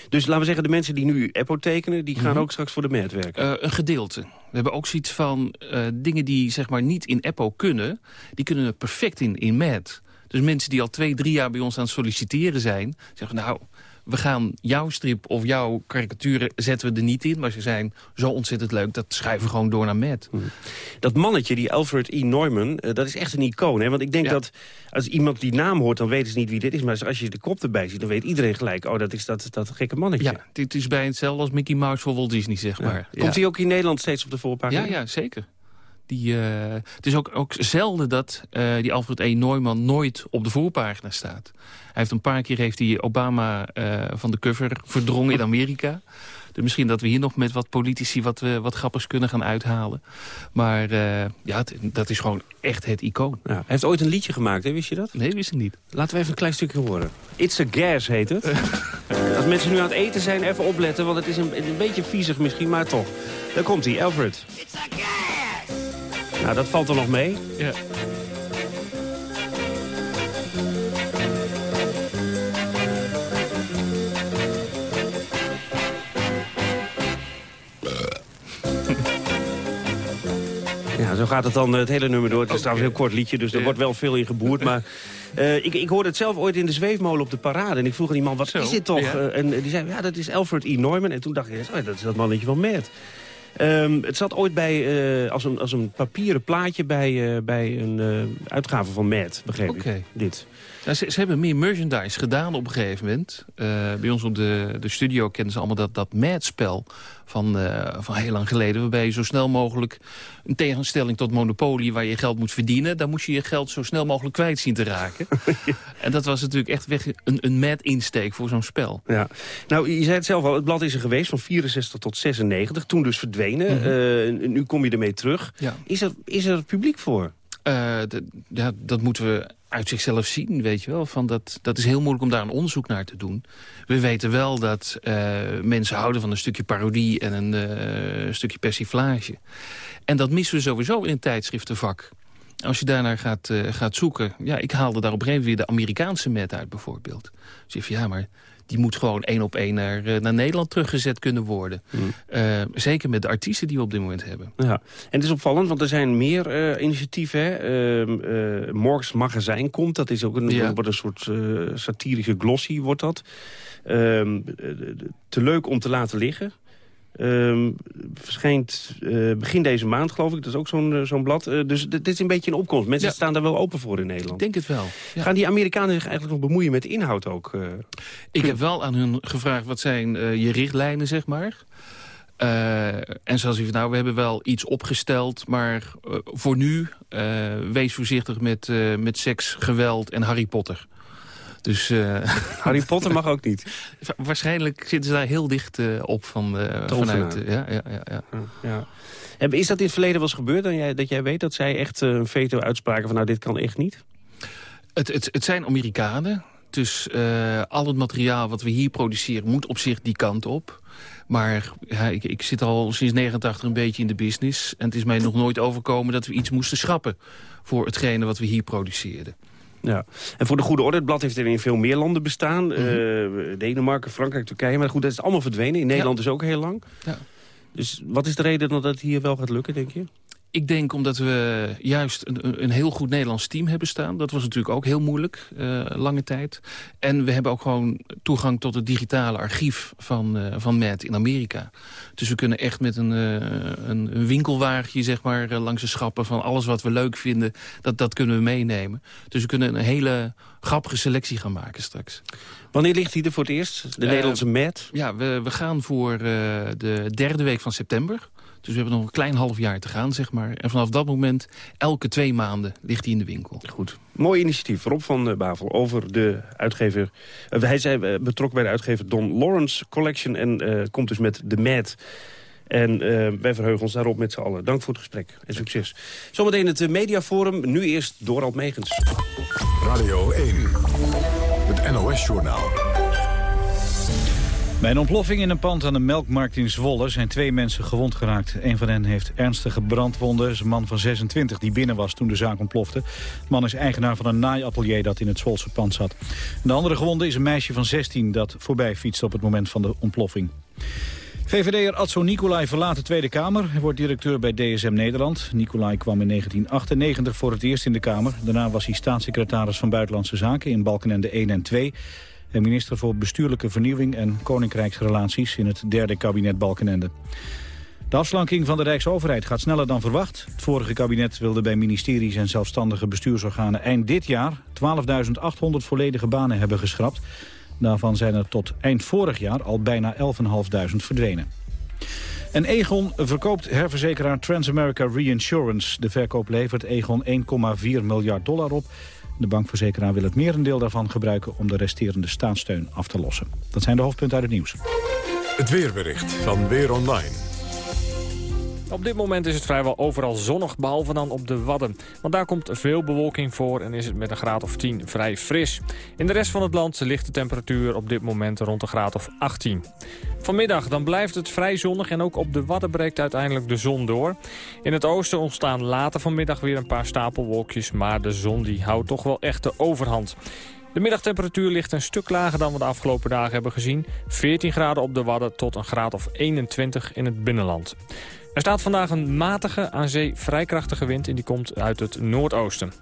Dus laten we zeggen, de mensen die nu Eppo tekenen... die gaan mm -hmm. ook straks voor de Mad werken? Uh, een gedeelte. We hebben ook zoiets van uh, dingen die zeg maar niet in Eppo kunnen... die kunnen er perfect in, in Mad. Dus mensen die al twee, drie jaar bij ons aan het solliciteren zijn... zeggen nou, we gaan jouw strip of jouw karikaturen zetten we er niet in... maar ze zijn zo ontzettend leuk, dat schuiven we gewoon door naar Mad. Hmm. Dat mannetje, die Alfred E. Neumann, uh, dat is echt een icoon. Hè? Want ik denk ja. dat als iemand die naam hoort, dan weten ze niet wie dit is. Maar als je de kop erbij ziet, dan weet iedereen gelijk... oh, dat is dat, dat gekke mannetje. Ja, dit is bij hetzelfde als Mickey Mouse voor Walt Disney, zeg maar. Ja. Komt hij ook in Nederland steeds op de voorpagina? Ja, ja, zeker. Die, uh, het is ook, ook zelden dat uh, die Alfred E. Neumann nooit op de voorpagina staat. Hij heeft een paar keer heeft hij Obama uh, van de cover verdrongen in Amerika. Dus misschien dat we hier nog met wat politici wat, uh, wat grappigs kunnen gaan uithalen. Maar uh, ja, het, dat is gewoon echt het icoon. Ja. Hij heeft ooit een liedje gemaakt, hè? wist je dat? Nee, wist ik niet. Laten we even een klein stukje horen. It's a Gas heet het. Als mensen nu aan het eten zijn, even opletten. Want het is een, een beetje viezig misschien, maar toch. Daar komt hij, Alfred. It's a gas! Nou, dat valt er nog mee. Ja. Ja, zo gaat het dan het hele nummer door. Het is trouwens een heel kort liedje, dus er ja. wordt wel veel in geboerd. Maar uh, ik, ik hoorde het zelf ooit in de zweefmolen op de parade. En ik vroeg aan die man, wat zo, is dit toch? Ja. Uh, en die zei, ja, dat is Alfred E. Neumann. En toen dacht ik, oh, dat is dat mannetje van Matt. Um, het zat ooit bij, uh, als, een, als een papieren plaatje bij, uh, bij een uh, uitgave van Mad, begreep okay. ik. Dit. Ze, ze, hebben meer merchandise gedaan op een gegeven moment. bij ons op de, de studio kennen ze allemaal dat, dat Mad-spel van, van heel lang geleden. Waarbij je zo snel mogelijk, een tegenstelling tot Monopoly... waar je geld moet verdienen, dan moest je je geld zo snel mogelijk kwijt zien te raken. en dat was natuurlijk echt weg een, een Mad-insteek voor zo'n spel. Ja. Nou, je zei het zelf al, het blad is er geweest van 64 tot 96. Toen dus verdwenen. Mm -hmm. uh, nu kom je ermee terug. Ja. Is, er, is er publiek voor? Uh, ja, dat moeten we uit zichzelf zien, weet je wel. Van dat, dat is heel moeilijk om daar een onderzoek naar te doen. We weten wel dat uh, mensen houden van een stukje parodie en een uh, stukje persiflage. En dat missen we sowieso in een tijdschriftenvak. Als je daarnaar gaat, uh, gaat zoeken... Ja, ik haalde daar op een gegeven moment weer de Amerikaanse met uit bijvoorbeeld. Dus je ja, maar die moet gewoon één op één naar, uh, naar Nederland teruggezet kunnen worden. Mm. Uh, zeker met de artiesten die we op dit moment hebben. Ja. En het is opvallend, want er zijn meer uh, initiatieven. Hè? Morgens Magazijn komt, dat is ook een, ja. wordt een soort satirische glossy, wordt dat. Ehm, te leuk om te laten liggen. Um, verschijnt uh, begin deze maand, geloof ik. Dat is ook zo'n uh, zo'n blad. Uh, dus dit is een beetje een opkomst. Mensen ja. staan daar wel open voor in Nederland. Ik denk het wel. Ja. Gaan die Amerikanen zich eigenlijk nog bemoeien met de inhoud ook? ik heb wel aan hun gevraagd, wat zijn je richtlijnen, zeg maar? En zoals u nou, we hebben wel iets opgesteld, maar voor nu wees voorzichtig met, met seks, geweld en Harry Potter. Dus, uh, Harry Potter mag ook niet. Waarschijnlijk zitten ze daar heel dicht uh, op van, uh, vanuit. ja, ja, ja, ja. ja. Is dat in het verleden wel eens gebeurd dat jij, dat jij weet dat zij echt een veto uitspraken van nou dit kan echt niet? Het, het, het zijn Amerikanen. Dus al het materiaal wat we hier produceren moet op zich die kant op. Maar ja, ik, ik zit al sinds 89 een beetje in de business. En het is mij nog nooit overkomen dat we iets moesten schrappen... voor hetgene wat we hier produceerden. Ja. En voor de goede orde, het blad heeft er in veel meer landen bestaan. Mm -hmm. uh, Denemarken, Frankrijk, Turkije. Maar goed, dat is allemaal verdwenen. In Nederland ja. is ook heel lang. Ja. Dus wat is de reden dat het hier wel gaat lukken, denk je? Ik denk omdat we juist een, een, heel goed Nederlands team hebben staan. Dat was natuurlijk ook heel moeilijk, uh, lange tijd. En we hebben ook gewoon toegang tot het digitale archief van, uh, van Matt in Amerika. Dus we kunnen echt met een, uh, een, een, winkelwagentje zeg maar, langs de schappen... van alles wat we leuk vinden, dat, dat kunnen we meenemen. Dus we kunnen een hele grappige selectie gaan maken straks. Wanneer ligt hij er voor het eerst, de Nederlandse Matt? Ja, we, we gaan voor de derde week van september... Dus we hebben nog een klein half jaar te gaan, zeg maar. En vanaf dat moment, elke twee maanden, ligt hij in de winkel. Goed. Mooi initiatief. Rob van eh, Bavel over de uitgever... Uh, hij uh, betrokken bij de uitgever Don Lawrence Collection... en komt dus met de Mad... En wij verheugen ons daarop met z'n allen. Dank voor het gesprek en succes. Zometeen het mediaforum. Nu eerst Dorald Megens. Radio 1. Het NOS-journaal. Bij een ontploffing in een pand aan de Melkmarkt in Zwolle zijn twee mensen gewond geraakt. Een van hen heeft ernstige brandwonden. is een man van 26 die binnen was toen de zaak ontplofte. De man is eigenaar van een naaiatelier dat in het Zwolse pand zat. de andere gewonde is een meisje van 16 dat voorbij fietste op het moment van de ontploffing. VVD'er Adso Nicolai verlaat de Tweede Kamer. Hij wordt directeur bij DSM Nederland. Nicolai kwam in 1998 voor het eerst in de Kamer. Daarna was hij staatssecretaris van Buitenlandse Zaken in Balkenende 1 en 2 en minister voor Bestuurlijke Vernieuwing en Koninkrijksrelaties in het derde kabinet Balkenende. De afslanking van de Rijksoverheid gaat sneller dan verwacht. Het vorige kabinet wilde bij ministeries en zelfstandige bestuursorganen eind dit jaar 12.800 volledige banen hebben geschrapt. Daarvan zijn er tot eind vorig jaar al bijna 11.500 verdwenen. En Egon verkoopt herverzekeraar Transamerica Reinsurance. De verkoop levert Egon 1,4 miljard dollar op. De bankverzekeraar wil het merendeel daarvan gebruiken om de resterende staatssteun af te lossen. Dat zijn de hoofdpunten uit het nieuws. Het weerbericht van Weer Online. Op dit moment is het vrijwel overal zonnig, behalve dan op de Wadden. Want daar komt veel bewolking voor en is het met een graad of 10 vrij fris. In de rest van het land ligt de temperatuur op dit moment rond een graad of 18. Vanmiddag dan blijft het vrij zonnig en ook op de Wadden breekt uiteindelijk de zon door. In het oosten ontstaan later vanmiddag weer een paar stapelwolkjes, maar de zon die houdt toch wel echt de overhand. De middagtemperatuur ligt een stuk lager dan we de afgelopen dagen hebben gezien. 14 graden op de Wadden tot een graad of 21 in het binnenland. Er staat vandaag een matige, aan zee vrij krachtige wind en die komt uit het noordoosten.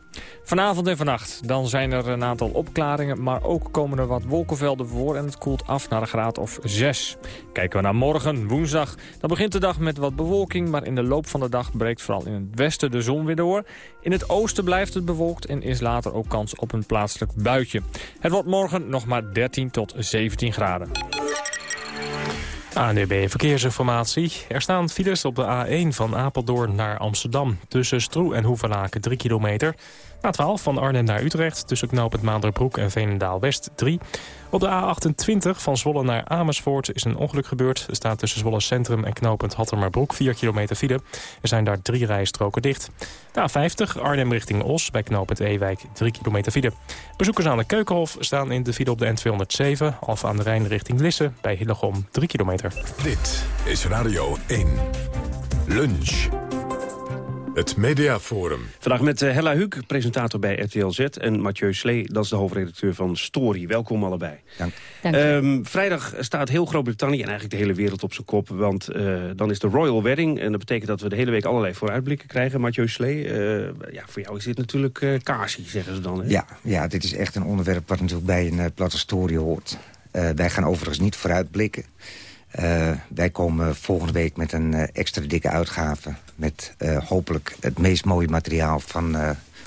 Vanavond en vannacht dan zijn er een aantal opklaringen, maar ook komen er wat wolkenvelden voor en het koelt af naar een graad of 6. Kijken we naar morgen, woensdag, dan begint de dag met wat bewolking, maar in de loop van de dag breekt vooral in het westen de zon weer door. In het oosten blijft het bewolkt en is later ook kans op een plaatselijk buitje. Het wordt morgen nog maar 13 tot 17 graden. ANDB Verkeersinformatie. Er staan files op de A1 van Apeldoorn naar Amsterdam. Tussen Stroe en Hoevelaken 3 kilometer. A12 van Arnhem naar Utrecht tussen knooppunt Maanderbroek en Veenendaal-West 3. Op de A28 van Zwolle naar Amersfoort is een ongeluk gebeurd. Er staat tussen Zwolle Centrum en knooppunt Hattermerbroek 4 kilometer file. Er zijn daar drie rijstroken dicht. De A50 Arnhem richting Os bij knooppunt Ewijk 3 kilometer file. Bezoekers aan de Keukenhof staan in de file op de N207... Alfa aan de Rijn richting Lisse bij Hillegom 3 kilometer. Dit is Radio 1. Lunch. Het Mediaforum. Vandaag met uh, Hella Huuk, presentator bij RTL Z... en Mathieu Slee, dat is de hoofdredacteur van Story. Welkom allebei. Dank. Um, vrijdag staat heel Groot-Brittannië en eigenlijk de hele wereld op zijn kop... want uh, dan is de Royal Wedding en dat betekent dat we de hele week allerlei vooruitblikken krijgen. Mathieu Slee, uh, ja, voor jou is dit natuurlijk uh, zeggen ze dan. Hè? Ja, ja, dit is echt een onderwerp wat natuurlijk bij een platte story hoort. wij gaan overigens niet vooruitblikken... Uh, wij komen volgende week met een uh, extra dikke uitgave... met uh, hopelijk het meest mooie materiaal van,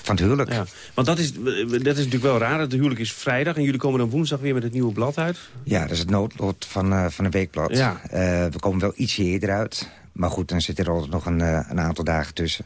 van het huwelijk. Ja, want dat is, dat is natuurlijk wel raar. Het huwelijk is vrijdag en jullie komen dan woensdag weer met het nieuwe blad uit. Ja, dat is het noodlot van, van een weekblad. Ja. we komen wel ietsje eerder uit. Maar goed, dan zit er altijd nog een, een aantal dagen tussen.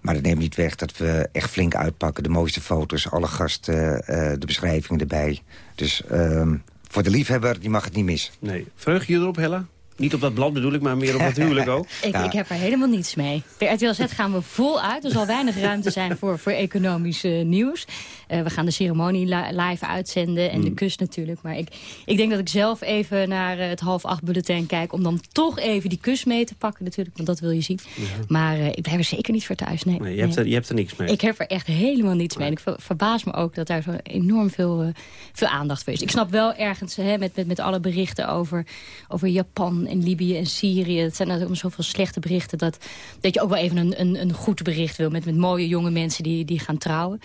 Maar dat neemt niet weg dat we echt flink uitpakken. De mooiste foto's, alle gasten, de beschrijvingen erbij. Dus ehm, voor de liefhebber, die mag het niet missen. Nee. Vreug je erop, Hella? Niet op dat blad bedoel ik, maar meer op het huwelijk ook. ik, ik, heb er helemaal niets mee. Bij RTL Z gaan we vol uit. Er zal weinig ruimte zijn voor, voor economisch uh, nieuws. Uh, we gaan de ceremonie li live uitzenden en mm. de kus natuurlijk. Maar ik, ik denk dat ik zelf even naar uh, het half acht bulletin kijk... om dan toch even die kus mee te pakken natuurlijk. Want dat wil je zien. Ja. Maar ik blijf er zeker niet voor thuis. Nee, nee, je, hebt er, je hebt er niks mee. Ik heb er echt helemaal niets mee. En ik ver, verbaas me ook dat daar zo enorm veel, veel aandacht voor is. Ik snap wel ergens hè, met, met, met alle berichten over, over Japan Iran en Libië en Syrië. Het zijn natuurlijk zoveel slechte berichten... dat, dat je ook wel even een, een, een goed bericht wil... Met, met mooie jonge mensen die, die gaan trouwen.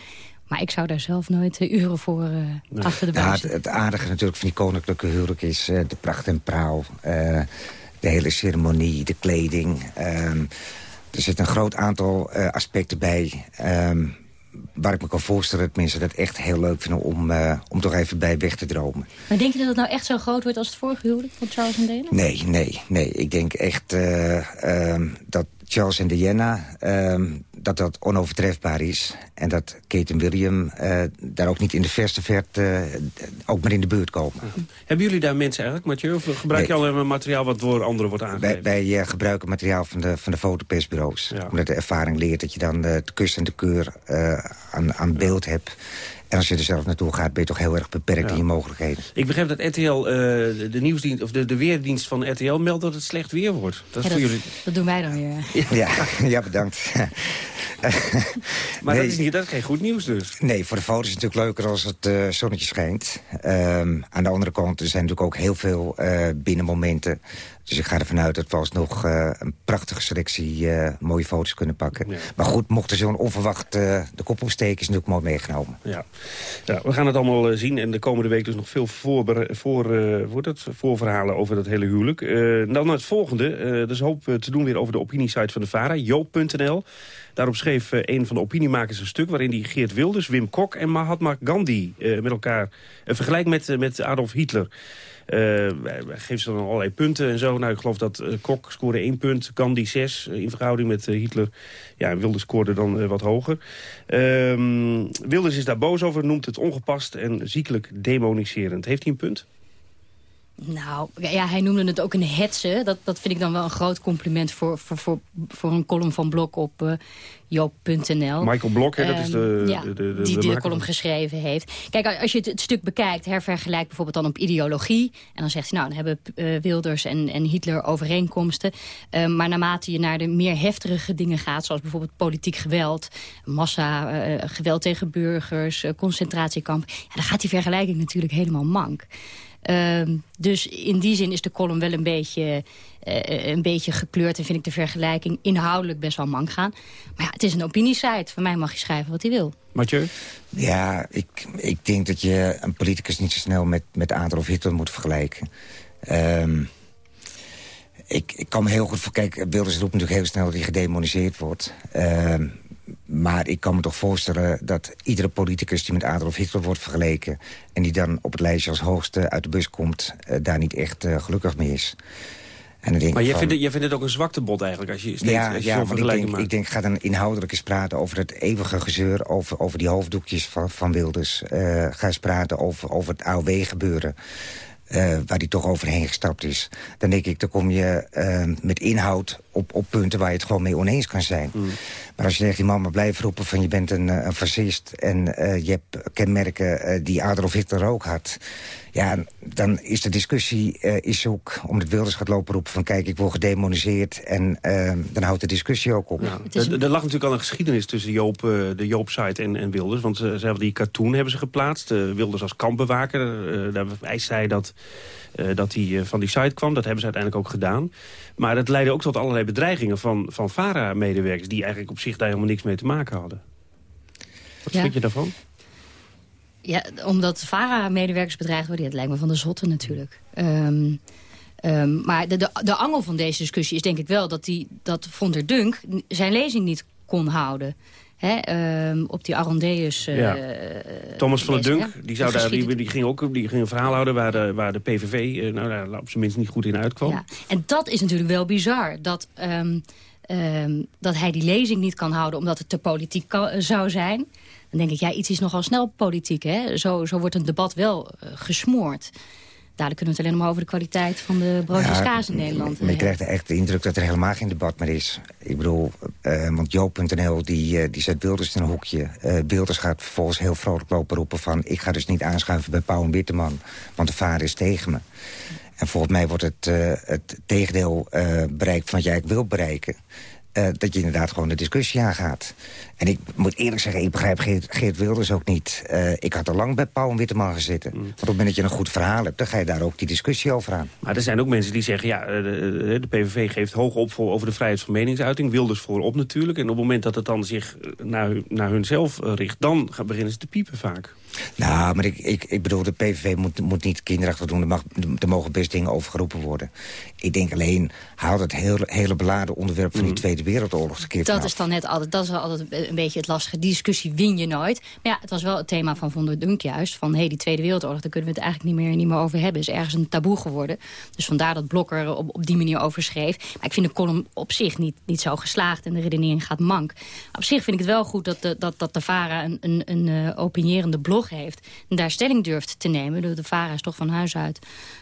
Maar ik zou daar zelf nooit uh, uren voor uh, achter de buis ja, het, aardige natuurlijk van die koninklijke huwelijk is uh, de pracht en praal. de hele ceremonie, de kleding. Ehm, er zit een groot aantal aspecten bij... Um, waar ik me kan voorstellen dat mensen dat echt heel leuk vinden... om, uh, om toch even bij weg te dromen. Maar denk je dat het nou echt zo groot wordt als het vorige huwelijk van Charles en Diana? Nee, nee, nee. Ik denk echt uh, um, dat Charles en Diana, um, dat dat onovertrefbaar is. En dat Kate en William uh, daar ook niet in de verste verte ook maar in de buurt komen. Hebben jullie daar mensen eigenlijk, Mathieu? Of gebruik je alleen maar materiaal wat door anderen wordt aangegeven? Wij, wij gebruiken materiaal van de, van de fotopersbureaus. Ja. Omdat de ervaring leert dat je dan de kus en de keur aan, aan beeld hebt. En als je er zelf naartoe gaat, ben je toch heel erg beperkt ja. in je mogelijkheden. Ik begrijp dat RTL, uh, de, nieuwsdienst, of de, de weerdienst van RTL meldt dat het slecht weer wordt. Dat, is ja, voor dat, jullie... dat doen wij dan weer. Ja, ja bedankt. maar nee, dat, is niet, dat is geen goed nieuws dus. Nee, voor de foto's is het natuurlijk leuker als het uh, zonnetje schijnt. Um, aan de andere kant, er zijn natuurlijk ook heel veel uh, binnenmomenten. Dus ik ga ervan uit dat we alsnog uh, een prachtige selectie uh, mooie foto's kunnen pakken. Ja. Maar goed, mocht er zo'n onverwacht uh, de kop opsteken, is natuurlijk mooi meegenomen. Ja. ja. we gaan het allemaal zien en de komende week dus nog veel voor, voor, het, voorverhalen over dat hele huwelijk. dan het volgende, er is hoop te doen weer over de opiniesite van de VARA, joop.nl. Daarop schreef een van de opiniemakers een stuk... waarin hij Geert Wilders, Wim Kok en Mahatma Gandhi met elkaar... vergelijkt met, met Adolf Hitler. Uh, geeft ze dan allerlei punten en zo. Nou, ik geloof dat uh, Kok scoorde één punt, Gandhi zes uh, in verhouding met Hitler. Ja, Wilders scoorde dan wat hoger. Ehm, Wilders is daar boos over, noemt het ongepast en ziekelijk demoniserend. Heeft hij een punt? Nou, ja, hij noemde het ook een hetze. Dat, dat vind ik dan wel een groot compliment voor, voor, voor, voor een column van Blok op uh, joop.nl. Michael Blok, hè, dat is de, um, ja, de, de, de, die de column geschreven heeft. Kijk, als je het, het, stuk bekijkt, hervergelijkt bijvoorbeeld dan op ideologie. En dan zegt hij, nou, dan hebben uh, Wilders en, en Hitler overeenkomsten. Uh, maar naarmate je naar de meer heftige dingen gaat, zoals bijvoorbeeld politiek geweld, massa, uh, geweld tegen burgers, concentratiekamp. Ja, dan gaat die vergelijking natuurlijk helemaal mank. Uh, dus in die zin is de column wel een beetje, uh, een beetje gekleurd... en vind ik de vergelijking inhoudelijk best wel mank gaan. Maar ja, het is een opiniesite. Van mij mag je schrijven wat hij wil. Mathieu? Ja, ik, ik denk dat je een politicus niet zo snel met, met Adolf Hitler moet vergelijken. Um, ik, ik kan me heel goed voor... Kijk, Wilders roept natuurlijk heel snel dat hij gedemoniseerd wordt. Um, maar ik kan me toch voorstellen dat iedere politicus die met Adolf Hitler wordt vergeleken... en die dan op het lijstje als hoogste uit de bus komt... Uh, daar niet echt uh, gelukkig mee is. En dan denk maar jij, van, vindt het, jij vindt het ook een zwaktebod eigenlijk? Als je steeds, ja, als je ja ik denk, maakt. ik denk, ga dan inhoudelijk eens praten over het eeuwige gezeur... over, over die hoofddoekjes van, van Wilders. Uh, ga eens praten over, over het AOW-gebeuren. Uh, waar hij toch overheen gestapt is. Dan denk ik, dan kom je uh, met inhoud op, op punten waar je het gewoon mee oneens kan zijn. Mm. Maar als je tegen die man maar blijft roepen van je bent een, een fascist... en uh, je hebt kenmerken die Adolf Hitler ook had... ja, dan is de discussie is ook, omdat Wilders gaat lopen roepen... van kijk, ik word gedemoniseerd en dan houdt de discussie ook op. Ja. Er, er lag natuurlijk al een geschiedenis tussen Joop, de Joop-site en, en Wilders. Want ze hebben die cartoon hebben ze geplaatst. Wilders als kampbewaker. daar eist hij dat... Uh, dat hij uh, van die site kwam. Dat hebben ze uiteindelijk ook gedaan. Maar dat leidde ook tot allerlei bedreigingen van, van VARA-medewerkers... die eigenlijk op zich daar helemaal niks mee te maken hadden. Wat ja. vind je daarvan? Ja, omdat VARA-medewerkers bedreigd worden... dat lijkt me van de zotte natuurlijk. Um, um, maar de, de, de angel van deze discussie is denk ik wel... dat, die, dat Von der Dunk zijn lezing niet kon houden... Hè, um, op die Arondeus... Uh, ja. Thomas van der Dunk, die, zou daar, die, die, ging ook die ging een verhaal houden... waar de, waar de PVV uh, nou, daar op zijn minst niet goed in uitkwam. Ja. En dat is natuurlijk wel bizar. Dat, um, um, dat hij die lezing niet kan houden omdat het te politiek kan, zou zijn. Dan denk ik, ja, iets is nogal snel politiek. Hè? Zo, zo wordt een debat wel uh, gesmoord. Dadelijk kunnen we het alleen maar over de kwaliteit van de broodjes ja, kaas in Nederland. Maar je krijgt echt de indruk dat er helemaal geen debat meer is. Ik bedoel, uh, want Joop.nl die, uh, die zet Wilders in een hoekje. Uh, Wilders gaat vervolgens heel vrolijk lopen roepen van... ik ga dus niet aanschuiven bij Pauw en Witteman, want de vader is tegen me. En volgens mij wordt het, het tegendeel bereikt van wat jij wil bereiken. Eh, dat je inderdaad gewoon de discussie aangaat. En ik moet eerlijk zeggen, ik begrijp Geert, Geert Wilders ook niet. Uh, ik had al lang bij Pauw en Witteman gezeten. Mm. Want op het moment dat je een goed verhaal hebt... dan ga je daar ook die discussie over aan. Maar er zijn ook mensen die zeggen... ja, de, de PVV geeft hoog op voor, over de vrijheid van meningsuiting. Wilders voorop natuurlijk. En op het moment dat het dan zich naar, naar hunzelf richt... dan beginnen ze te piepen vaak. Nou, maar ik, ik, ik bedoel, de PVV moet, moet niet kinderachtig doen. Er, mag, er mogen best dingen overgeroepen worden. Ik denk alleen, haal het hele, hele beladen onderwerp van die mm. Tweede Wereldoorlog keer Dat is dan net altijd, dat is wel altijd een beetje het lastige. Die discussie win je nooit. Maar ja, het was wel het thema van Von der Dunk juist. Van, hé, hey, die Tweede Wereldoorlog, daar kunnen we het eigenlijk niet meer, niet meer over hebben. is ergens een taboe geworden. Dus vandaar dat Blokker op, op die manier over schreef. Maar ik vind de column op zich niet, niet zo geslaagd. En de redenering gaat mank. Op zich vind ik het wel goed dat de, dat, dat de VARA een, een, een uh, opinierende blog heeft. En daar stelling durft te nemen. De, de VARA is toch van huis uit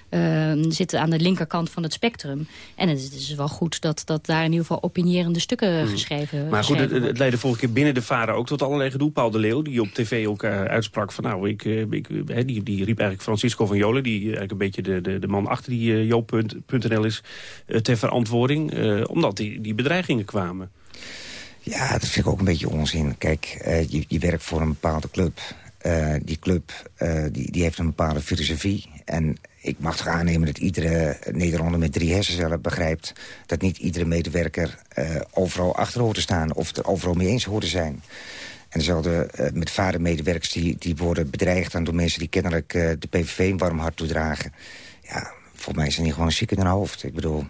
uh, zitten aan de linkerkant van het spectrum. En het is, dus wel goed dat, dat daar in ieder geval opinierende stukken hmm. geschreven Maar goed, het, het, leidde vorige keer binnen de VARA ook tot allerlei gedoe. Paul de Leeuw, die op tv ook uh, uitsprak van... nou, ik, uh, ik, die, die riep eigenlijk Francisco van Jolen... die eigenlijk een beetje de, de, de man achter die Joop.nl is... ter verantwoording, omdat die, die bedreigingen kwamen. Ja, dat vind ik ook een beetje onzin. Kijk, je, je werkt voor een bepaalde club... Uh, die club uh, die, die heeft een bepaalde filosofie. En ik mag toch aannemen dat iedere Nederlander met drie hersencellen begrijpt... dat niet iedere medewerker uh, overal achter hoort te staan... of er overal mee eens hoort te zijn. En dezelfde met vadermedewerkers die, die worden bedreigd... dan door mensen die kennelijk de PVV een warm hart toedragen. Ja, volgens mij het niet gewoon ziek in hun hoofd. Ik bedoel,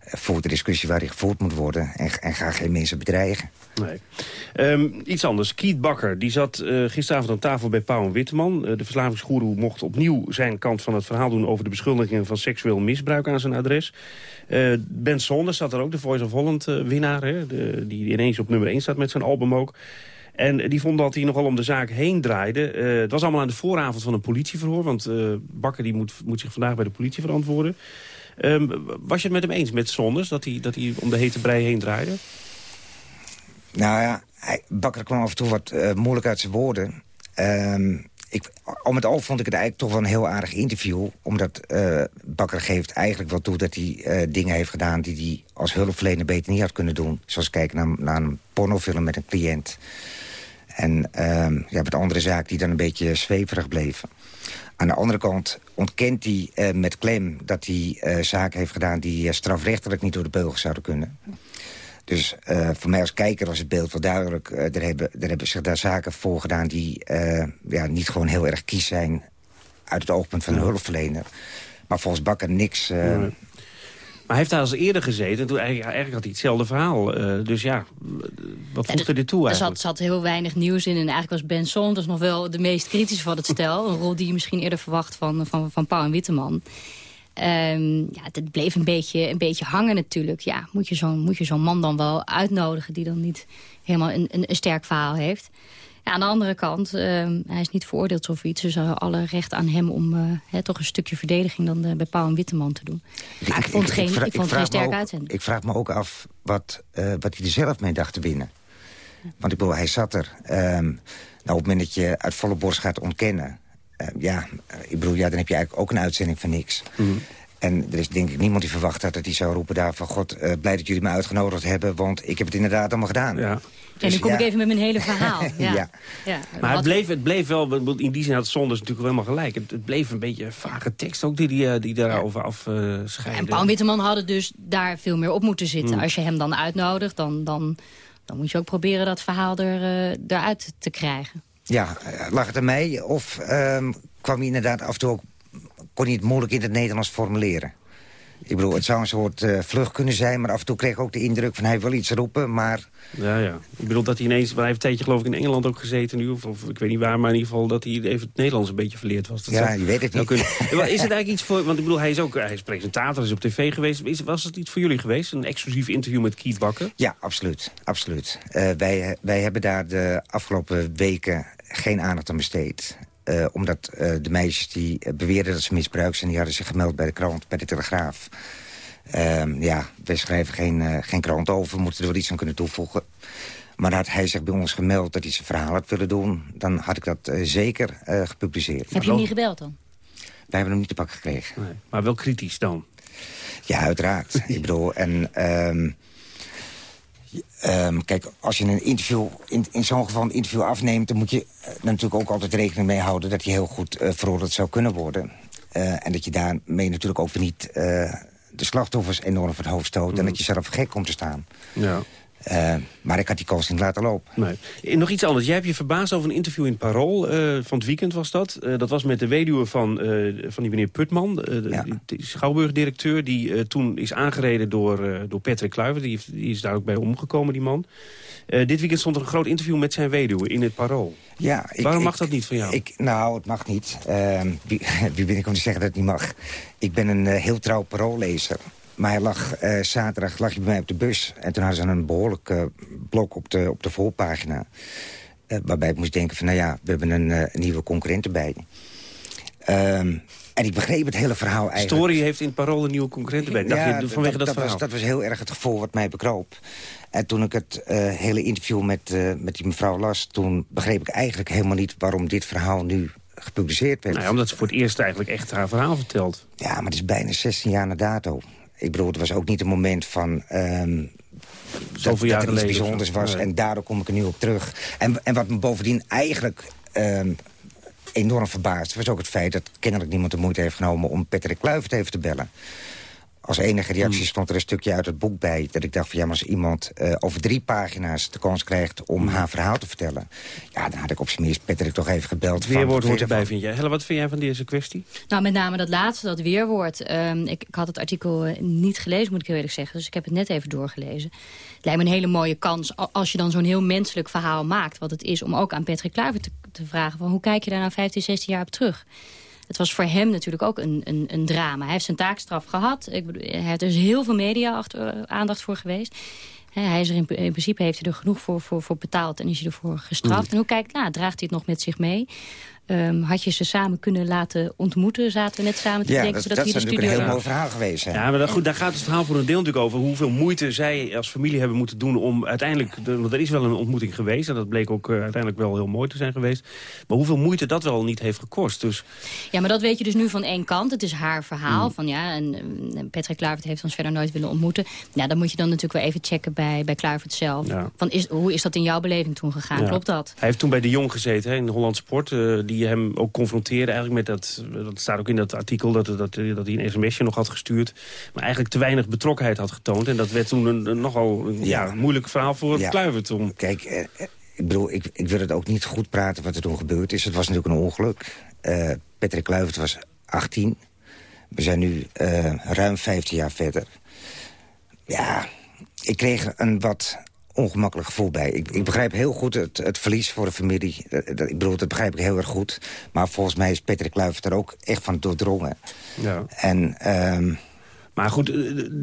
voert de discussie waar die gevoerd moet worden... en, en ga geen mensen bedreigen. Nee. Um, iets anders. Kiet Bakker die zat uh, gisteravond aan tafel bij Pauw en Witteman. Uh, de verslavingsgoeroe mocht opnieuw zijn kant van het verhaal doen... over de beschuldigingen van seksueel misbruik aan zijn adres. Uh, ben Sonders zat er ook, de Voice of Holland winnaar... Hè, de, die ineens op nummer 1 staat met zijn album ook. En die vond dat hij nogal om de zaak heen draaide. het was allemaal aan de vooravond van een politieverhoor... want Bakker die moet, moet zich vandaag bij de politie verantwoorden. Um, was je het met hem eens, met Sonders, dat hij, dat hij om de hete brei heen draaide? Nou ja, Bakker kwam af en toe wat uh, moeilijk uit zijn woorden. Um, ik, al met al vond ik het eigenlijk toch wel een heel aardig interview. Omdat uh, Bakker geeft eigenlijk wel toe dat hij uh, dingen heeft gedaan... die hij als hulpverlener beter niet had kunnen doen. Zoals kijken naar, naar een pornofilm met een cliënt. En um, ja, met andere zaken die dan een beetje zweverig bleven. Aan de andere kant ontkent hij met klem dat hij zaken heeft gedaan... die strafrechtelijk niet door de beugel zouden kunnen. Dus uh, voor mij als kijker was het beeld wel duidelijk. Uh, er, hebben, er hebben zich daar zaken voor gedaan die uh, ja, niet gewoon heel erg kies zijn... uit het oogpunt van een hulpverlener. Maar volgens Bakker niks... Ja. Maar hij heeft daar als eerder gezeten. En toen eigenlijk, eigenlijk had hij hetzelfde verhaal. Uh, dus ja, wat voegde ja, dit toe eigenlijk? Er zat, zat, heel weinig nieuws in. En eigenlijk was Ben Saunders nog wel de meest kritische van het stel. een rol die je misschien eerder verwacht van, van, van Pauw en Witteman. Um, ja, het bleef een beetje, een beetje hangen natuurlijk. Ja, moet je zo'n zo'n man dan wel uitnodigen... die dan niet helemaal een, een, een sterk verhaal heeft. Ja, aan de andere kant, uh, hij is niet veroordeeld of iets. Dus alle recht aan hem om uh, hè, toch een stukje verdediging... dan de, bij Pauw en Witteman te doen. Ik, ik, vond het geen, ik, ik vond geen sterk uitzending. Ik vraag me ook af wat, uh, wat hij er zelf mee dacht te winnen. Want ik bedoel, hij zat er. Um, nou, op het moment dat je uit volle borst gaat ontkennen... Uh, ja, ik bedoel, ja, dan heb je eigenlijk ook een uitzending van niks. Mm -hmm. En er is denk ik niemand die verwacht had dat hij zou roepen daar van... God, uh, blij dat jullie me uitgenodigd hebben, want ik heb het inderdaad allemaal gedaan. Ja. Dus, en nu kom ja. ik even met mijn hele verhaal. ja. ja. ja. Maar het bleef, het bleef wel, in die zin had Sonders natuurlijk wel helemaal gelijk. Het, het, bleef een beetje vage tekst ook die, die, die daarover afscheiden. Uh, en Paul Witteman hadden dus daar veel meer op moeten zitten. Mm. Als je hem dan uitnodigt, dan, dan, dan moet je ook proberen dat verhaal er, uh, eruit te krijgen. Ja, lag het aan mij? Of um, kwam hij inderdaad af en toe ook kon hij het moeilijk in het Nederlands formuleren. Ik bedoel, het zou een soort uh, vlucht kunnen zijn... maar af en toe kreeg ik ook de indruk van hij wil iets roepen, maar... Ja, ja. Ik bedoel dat hij ineens... Hij heeft een tijdje geloof ik in Engeland ook gezeten nu... Of, of, ik weet niet waar, maar in ieder geval dat hij even het Nederlands een beetje verleerd was. Dat ja, je weet het niet. Kunnen. Is het eigenlijk iets voor... Want ik bedoel, hij is ook hij is presentator, hij is op tv geweest. Is, was het iets voor jullie geweest? Een exclusief interview met Keith Bakker? Ja, absoluut. absoluut. Uh, wij, wij hebben daar de afgelopen weken geen aandacht aan besteed. Uh, omdat uh, de meisjes die uh, beweerden dat ze misbruikt zijn... die hadden zich gemeld bij de krant, bij de Telegraaf. Ehm, ja, wij schrijven geen, geen krant over. We moeten er wel iets aan kunnen toevoegen. Maar had hij zich bij ons gemeld dat hij zijn verhaal had willen doen... dan had ik dat zeker gepubliceerd. Heb je hem niet gebeld dan? Wij hebben hem niet te pakken gekregen. Nee, maar wel kritisch dan? Ja, uiteraard. ik bedoel, en... Um, Ehm, kijk, als je een interview, in, in zo'n geval een interview afneemt... dan moet je uh, natuurlijk ook altijd rekening mee houden... dat hij heel goed uh, veroordeeld zou kunnen worden. Uh, en dat je daarmee natuurlijk ook weer niet de slachtoffers enorm voor het hoofd stoot... Mm. en dat je zelf gek komt te staan. Ja. Uh, maar ik had die kans niet laten lopen. Nee. Nog iets anders. Jij hebt je verbaasd over een interview in het Parool. Uh, van het weekend was dat. Uh, dat was met de weduwe van, van die meneer Putman. Ja. Die Schouwburg-directeur. Die toen is aangereden door, door Patrick Kluivert. Die, die, is daar ook bij omgekomen, die man. dit weekend stond er een groot interview met zijn weduwe in het Parool. Ja, ik, Waarom ik, mag dat niet van jou? Ik, nou, het mag niet. Ehm, wie, wie ben ik om te zeggen dat het niet mag? Ik ben een heel trouw paroollezer. Maar hij lag, uh, zaterdag lag je bij mij op de bus. En toen hadden ze een behoorlijk uh, blok op de, op de voorpagina. Uh, waarbij ik moest denken van, nou ja, we hebben een, nieuwe concurrent erbij. Um, en ik begreep het hele verhaal eigenlijk. Story heeft in het parool een nieuwe concurrent erbij. Dacht ja, je, vanwege dat, dat, verhaal? was, dat was heel erg het gevoel wat mij bekroop. En toen ik het hele interview met, met die mevrouw las... toen begreep ik eigenlijk helemaal niet waarom dit verhaal nu gepubliceerd werd. Nou ja, omdat ze voor het eerst eigenlijk echt haar verhaal vertelt. Ja, maar het is bijna 16 jaar na dato. Ik bedoel, het was ook niet een moment van... Um, Zoveel dat, er iets bijzonders was. Nee. En daardoor kom ik er nu op terug. En, en wat me bovendien eigenlijk um, enorm verbaasd... was ook het feit dat kennelijk niemand de moeite heeft genomen... om Patrick Kluivert even te bellen. Als enige reactie Hmm. stond er een stukje uit het boek bij... dat ik dacht van ja, maar als iemand uh, over drie pagina's de kans krijgt... om Hmm. haar verhaal te vertellen... ja, dan had ik op zijn minst Patrick toch even gebeld. Het weerwoord hoort erbij, vind jij. Helle, wat vind jij van deze kwestie? Nou, met name dat laatste, dat weerwoord. Um, ik, ik, had het artikel uh, niet gelezen, moet ik heel eerlijk zeggen. Dus ik heb het net even doorgelezen. Het lijkt me een hele mooie kans als je dan zo'n heel menselijk verhaal maakt... wat het is om ook aan Patrick Kluivert te, te vragen... Van, hoe kijk je daar nou 15, 16 jaar op terug? Het was voor hem natuurlijk ook een, een, een drama. Hij heeft zijn taakstraf gehad. Ik bedoel, hij heeft dus heel veel media achter, aandacht voor geweest. He, hij is er in, in, principe heeft hij er genoeg voor, voor, voor betaald en is hij ervoor gestraft. Mm. En hoe kijkt, nou, draagt hij het nog met zich mee? Um, had je ze samen kunnen laten ontmoeten? Zaten we net samen te ja, denken... dat, zodat dat hij is de natuurlijk een heel mooi verhaal geweest. Hè? Ja, maar dat, goed, daar gaat het verhaal voor een deel natuurlijk over... hoeveel moeite zij als familie hebben moeten doen om uiteindelijk... De, want er is wel een ontmoeting geweest... en dat bleek ook uh, uiteindelijk wel heel mooi te zijn geweest. Maar hoeveel moeite dat wel niet heeft gekost. Dus... Ja, maar dat weet je dus nu van één kant. Het is haar verhaal. Mm. Van, ja, en, en Patrick Kluivert heeft ons verder nooit willen ontmoeten. Ja, dan moet je dan natuurlijk wel even checken bij, bij Kluivert zelf. Ja. Van, is, hoe is dat in jouw beleving toen gegaan? Ja. Klopt dat? Hij heeft toen bij De Jong gezeten hè, in de Holland Sport... Uh, die hem ook confronteerde eigenlijk met dat... dat staat ook in dat artikel dat, dat, dat hij een sms'je nog had gestuurd... maar eigenlijk te weinig betrokkenheid had getoond. En dat werd toen een, een nogal een, ja. Ja, moeilijk verhaal voor ja. Kluivert. Om... Kijk, eh, ik bedoel, ik, ik wil het ook niet goed praten wat er toen gebeurd is. Het was natuurlijk een ongeluk. Uh, Patrick Kluivert was 18. We zijn nu uh, ruim 15 jaar verder. Ja, ik kreeg een wat ongemakkelijk gevoel bij. Ik, ik begrijp heel goed het, het, verlies voor de familie. Dat, dat, ik bedoel, dat begrijp ik heel erg goed. Maar volgens mij is Patrick Kluivert er ook echt van doordrongen. Ja. En... Um, maar goed,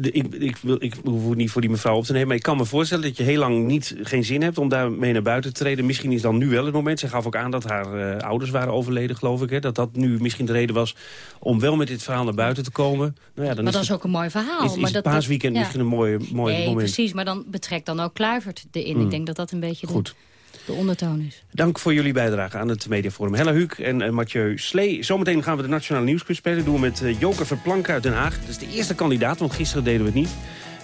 ik, ik, wil, ik hoef het niet voor die mevrouw op te nemen. Maar ik kan me voorstellen dat je heel lang niet, geen zin hebt om daarmee naar buiten te treden. Misschien is dan nu wel het moment. Ze gaf ook aan dat haar uh, ouders waren overleden, geloof ik. Hè? Dat dat nu misschien de reden was om wel met dit verhaal naar buiten te komen. Nou ja, dan maar is dat is ook een mooi verhaal. Is, is maar dat, paasweekend dat, misschien een mooi, mooi nee, moment. precies. Maar dan betrekt dan ook Kluivert erin. Mm. Ik denk dat dat een beetje Goed. de, de ondertoon is. Dank voor jullie bijdrage aan het Mediaforum. Hella Huuk en uh, Mathieu Slee. Zometeen gaan we de Nationale Nieuwsquiz spelen. Dat doen we met uh, Joker Verplanken uit Den Haag. Dat is de eerste kandidaat, want gisteren deden we het niet.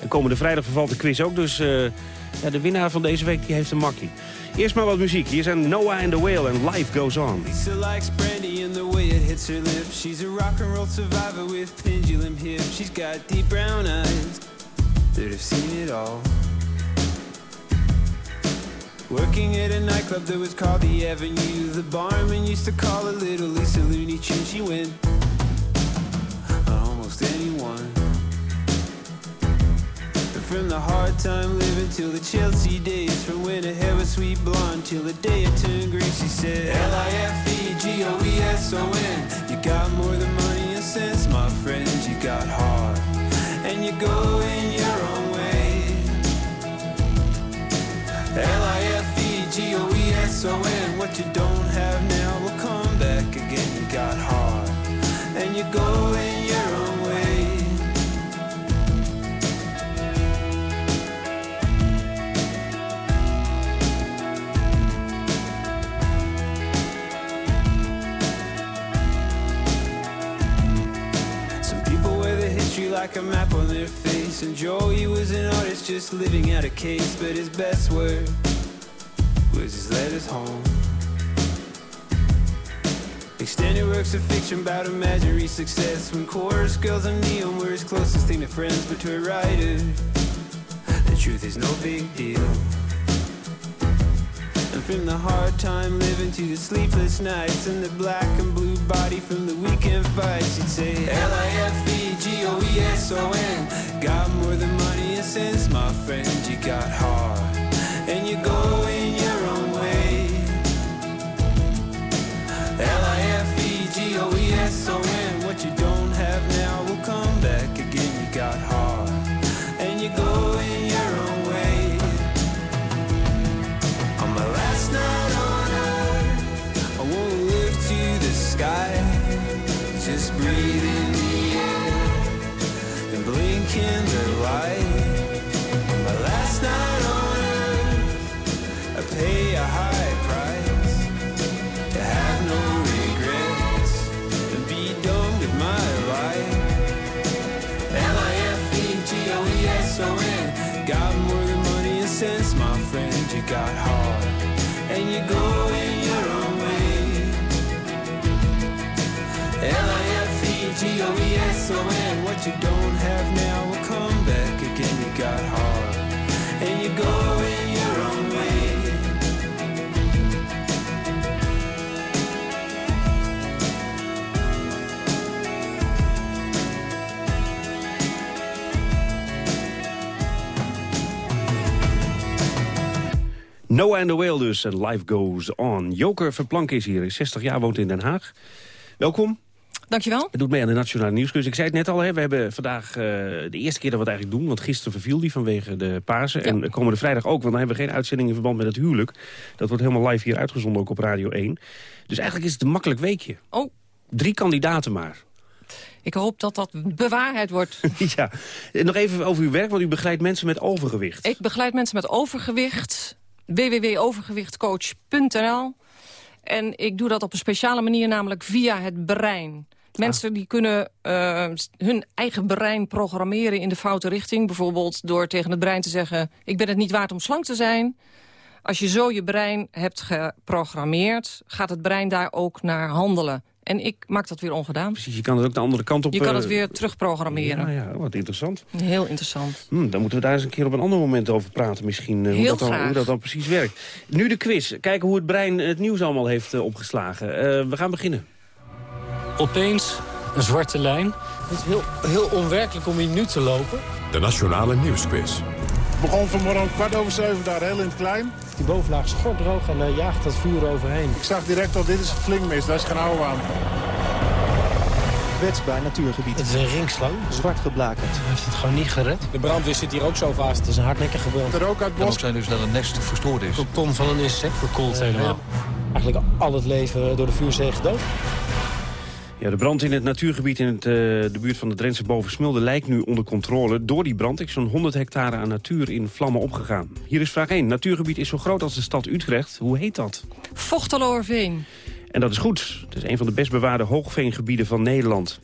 En komende vrijdag vervalt de quiz ook. Dus uh, ja, de winnaar van deze week die heeft een makkie. Eerst maar wat muziek. Hier zijn Noah and the Whale en Life Goes On. Lisa likes brandy and the way it hits her lips. She's a rock and roll survivor with pendulum hips. She's got deep brown eyes that have seen it all. Working at a nightclub that was called the Avenue. The barman used to call her little Lisa Looney Tune. She went on almost anyone. From the hard time living till the Chelsea days. From when her hair was sweet blonde till the day it turned green. She said L-I-F-E-G-O-E-S-O-N. You got more than money and sense, my friend. You got heart. And you go in your own way. L-I-F-E-G-O-E-S-O-N What you don't have now will come back again. You got heart And you go in your own way. Some people wear the history like a map on their face. And Joey was an artist just living out a case, but his best work was his letters home. Extended works of fiction about imaginary success. When chorus girls and neon were his closest thing to friends But to a writer, the truth is no big deal. And from the hard time living to the sleepless nights And the black and blue body from the weekend fights You'd say L-I-F-E-G-O-E-S-O-N Got more than money and sense, my friend You got heart, and you go D-O-E-S-O-N, what you doing? Got heart And you go in your own way. L-I-F-E-G-O-E-S-O-N What you don't have now will come back again. You got heart And you go Noah and the Whale dus, en Life Goes On. Joker Verplank is hier, is 60 jaar, woont in Den Haag. Welkom. Dankjewel. Het doet mee aan de Nationale Nieuwsquiz. Ik zei het net al, hè, we hebben vandaag eh, de eerste keer dat we het eigenlijk doen. Want gisteren verviel die vanwege de Pasen. En komende vrijdag ook, want dan hebben we geen uitzending in verband met het huwelijk. Dat wordt helemaal live hier uitgezonden, ook op Radio 1. Dus eigenlijk is het een makkelijk weekje. Oh. Drie kandidaten maar. Ik hoop dat dat bewaarheid wordt. ja. Nog even over uw werk, want u begeleidt mensen met overgewicht. Ik begeleid mensen met overgewicht. www.overgewichtcoach.nl En ik doe dat op een speciale manier, namelijk via het brein. Mensen die kunnen eh, hun eigen brein programmeren in de foute richting. Bijvoorbeeld door tegen het brein te zeggen... ik ben het niet waard om slank te zijn. Als je zo je brein hebt geprogrammeerd... gaat het brein daar ook naar handelen. En ik maak dat weer ongedaan. Precies, je kan het ook de andere kant op... Je kan eh, het weer terugprogrammeren. Ja, ja, wat interessant. Heel interessant. Hm, dan moeten we daar eens een keer op een ander moment over praten misschien. eh, hoe, dat dan, hoe dat dan precies werkt. Nu de quiz. Kijken hoe het brein het nieuws allemaal heeft eh, opgeslagen. Eh, we gaan beginnen. Opeens een zwarte lijn. Het is heel, heel onwerkelijk om hier nu te lopen. De Nationale Nieuwsquiz. begon vanmorgen om kwart over zeven daar heel in het klein. Die bovenlaag is schordroog en daar jaagt dat vuur overheen. Ik zag direct al, dit is een flinkmis, dat is geen oude aan. Kwetsbaar natuurgebied. Het is een ringslang, zwart geblakerd. Hij heeft het gewoon niet gered. De brandweer zit hier ook zo vast. Het is een hardnekkige brand. De rook uit het bos. zijn dus dat het nest verstoord is. Het kon van een insect verkoold helemaal. Eigenlijk al het leven door de vuurzee gedood. Ja, de brand in het natuurgebied in het, eh, de buurt van de Drentse Bovensmilde lijkt nu onder controle. Door die brand is zo'n 100 hectare aan natuur in vlammen opgegaan. Hier is vraag 1. Natuurgebied is zo groot als de stad Utrecht. Hoe heet dat? Vochteloorveen. En dat is goed. Het is een van de best bewaarde hoogveengebieden van Nederland.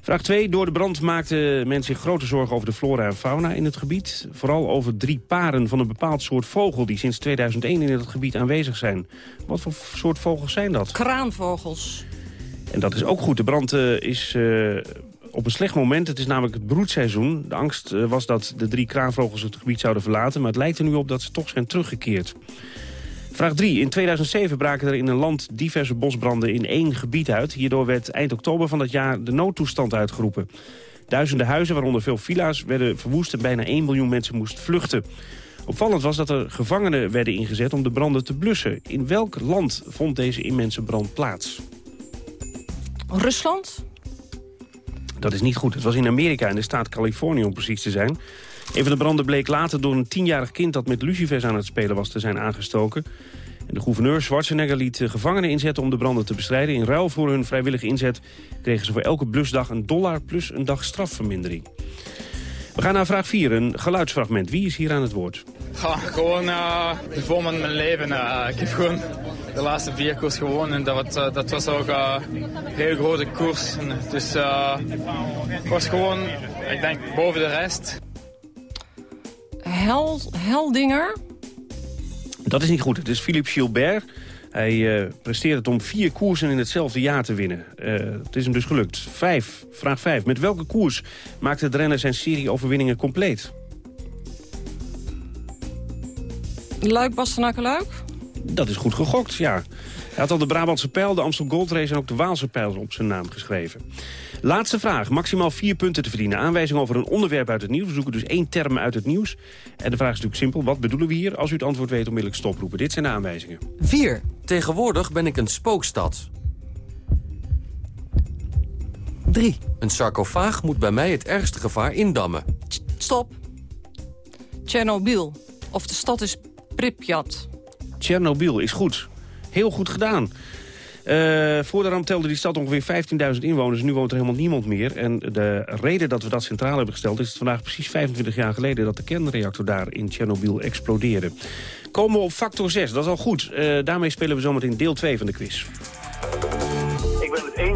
Vraag 2. Door de brand maakten men zich grote zorgen over de flora en fauna in het gebied. Vooral over drie paren van een bepaald soort vogel... die sinds 2001 in het gebied aanwezig zijn. Wat voor soort vogels zijn dat? Kraanvogels. En dat is ook goed. De brand eh, is eh, op een slecht moment. Het is namelijk het broedseizoen. De angst eh, was dat de drie kraanvogels het gebied zouden verlaten... maar het lijkt er nu op dat ze toch zijn teruggekeerd. Vraag 3. In 2007 braken er in een land diverse bosbranden in één gebied uit. Hierdoor werd eind oktober van dat jaar de noodtoestand uitgeroepen. Duizenden huizen, waaronder veel villa's, werden verwoest... en bijna 1 miljoen mensen moesten vluchten. Opvallend was dat er gevangenen werden ingezet om de branden te blussen. In welk land vond deze immense brand plaats? Rusland? Dat is niet goed. Het was in Amerika, in de staat Californië om precies te zijn. Een van de branden bleek later door een tienjarig kind... dat met lucifers aan het spelen was te zijn aangestoken. En de gouverneur Schwarzenegger liet gevangenen inzetten om de branden te bestrijden. In ruil voor hun vrijwillige inzet kregen ze voor elke blusdag een dollar... plus een dag strafvermindering. We gaan naar vraag 4, een geluidsfragment. Wie is hier aan het woord? Ja, gewoon uh, de vorm van mijn leven. Uh, ik heb gewoon de laatste vier koers gewonnen en dat, was, uh, dat was ook een heel grote koers. Dus het was gewoon, ik denk, boven de rest. Hel, Heldinger? Dat is niet goed. Het is Philippe Gilbert. Hij uh, presteert het om vier koersen in hetzelfde jaar te winnen. Uh, het is hem dus gelukt. Vijf, vraag vijf. Met welke koers maakte de renner zijn serie overwinningen compleet? Luik, Bastenaken, Luik? Dat is goed gegokt, ja. Hij had al de Brabantse pijl, de Amstel Gold Race en ook de Waalse pijl op zijn naam geschreven. Laatste vraag. Maximaal vier punten te verdienen. Aanwijzing over een onderwerp uit het nieuws. We zoeken dus één term uit het nieuws. En de vraag is natuurlijk simpel. Wat bedoelen we hier? Als u het antwoord weet, onmiddellijk stoproepen. Dit zijn de aanwijzingen. 4. Tegenwoordig ben ik een spookstad. 3. Een sarcofaag moet bij mij het ergste gevaar indammen. Stop. Tsjernobyl. Of de stad is Pripyat. Tsjernobyl is goed. Heel goed gedaan. Uh, voor de ramp telde die stad ongeveer 15.000 inwoners. Nu woont er helemaal niemand meer. En de reden dat we dat centraal hebben gesteld... is het vandaag precies 25 jaar geleden... dat de kernreactor daar in Tsjernobyl explodeerde. Komen we op factor 6, dat is al goed. Uh, daarmee spelen we zometeen deel 2 van de quiz.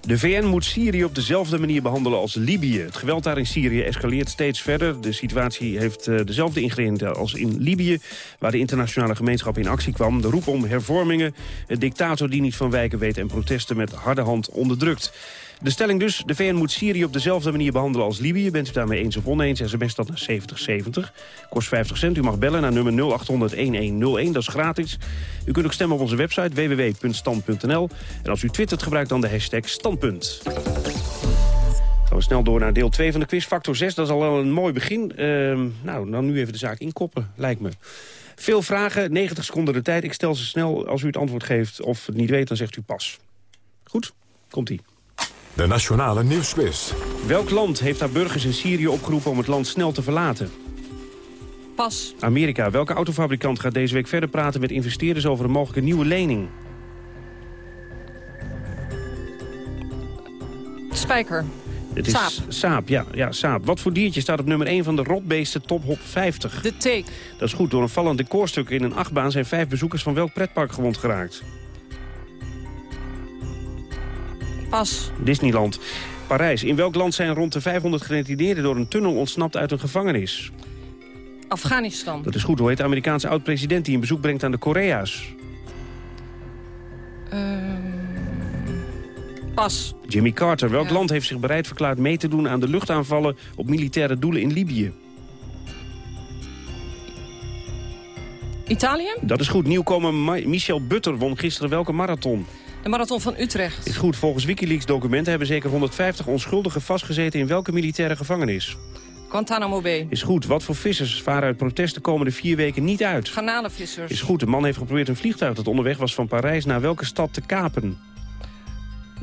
De VN moet Syrië op dezelfde manier behandelen als Libië. Het geweld daar in Syrië escaleert steeds verder. De situatie heeft uh, dezelfde ingrediënten als in Libië... waar de internationale gemeenschap in actie kwam. De roep om hervormingen, een dictator die niet van wijken weet... en protesten met harde hand onderdrukt. De stelling dus, de VN moet Syrië op dezelfde manier behandelen als Libië. Bent u daarmee eens of oneens, sms dat naar 7070. Kost 50 cent. U mag bellen naar nummer 0800-1101, dat is gratis. U kunt ook stemmen op onze website www.stand.nl. En als u twittert, gebruik dan de hashtag standpunt. Gaan we snel door naar deel 2 van de quiz. Factor 6, dat is al wel een mooi begin. Uh, nou, dan nu even de zaak inkoppen, lijkt me. Veel vragen, 90 seconden de tijd. Ik stel ze snel. Als u het antwoord geeft of het niet weet, dan zegt u pas. Goed? Komt-ie. De Nationale Nieuwsquiz. Welk land heeft haar burgers in Syrië opgeroepen om het land snel te verlaten? Pas. Amerika. Welke autofabrikant gaat deze week verder praten met investeerders over een mogelijke nieuwe lening? Spijker. Het is Saap. Saap, ja, ja, Saap. Wat voor diertje staat op nummer 1 van de rotbeesten top hop 50? De teek. Dat is goed. Door een vallend decorstuk in een achtbaan zijn vijf bezoekers van welk pretpark gewond geraakt? Pas. Disneyland. Parijs. In welk land zijn rond de 500 gedetineerden door een tunnel ontsnapt uit een gevangenis? Afghanistan. Dat is goed. Hoe heet de Amerikaanse oud-president die een bezoek brengt aan de Korea's? Ehm, pas. Jimmy Carter. Welk land heeft zich bereid verklaard mee te doen aan de luchtaanvallen op militaire doelen in Libië? Italië. Dat is goed. Nieuwkomer Michel Butter won gisteren welke marathon? De marathon van Utrecht. Is goed. Volgens Wikileaks documenten hebben zeker 150 onschuldigen vastgezeten in welke militaire gevangenis? Guantanamo Bay. Is goed. Wat voor vissers varen uit protest de komende vier weken niet uit? Garnalenvissers. Is goed. De man heeft geprobeerd een vliegtuig dat onderweg was van Parijs naar welke stad te kapen?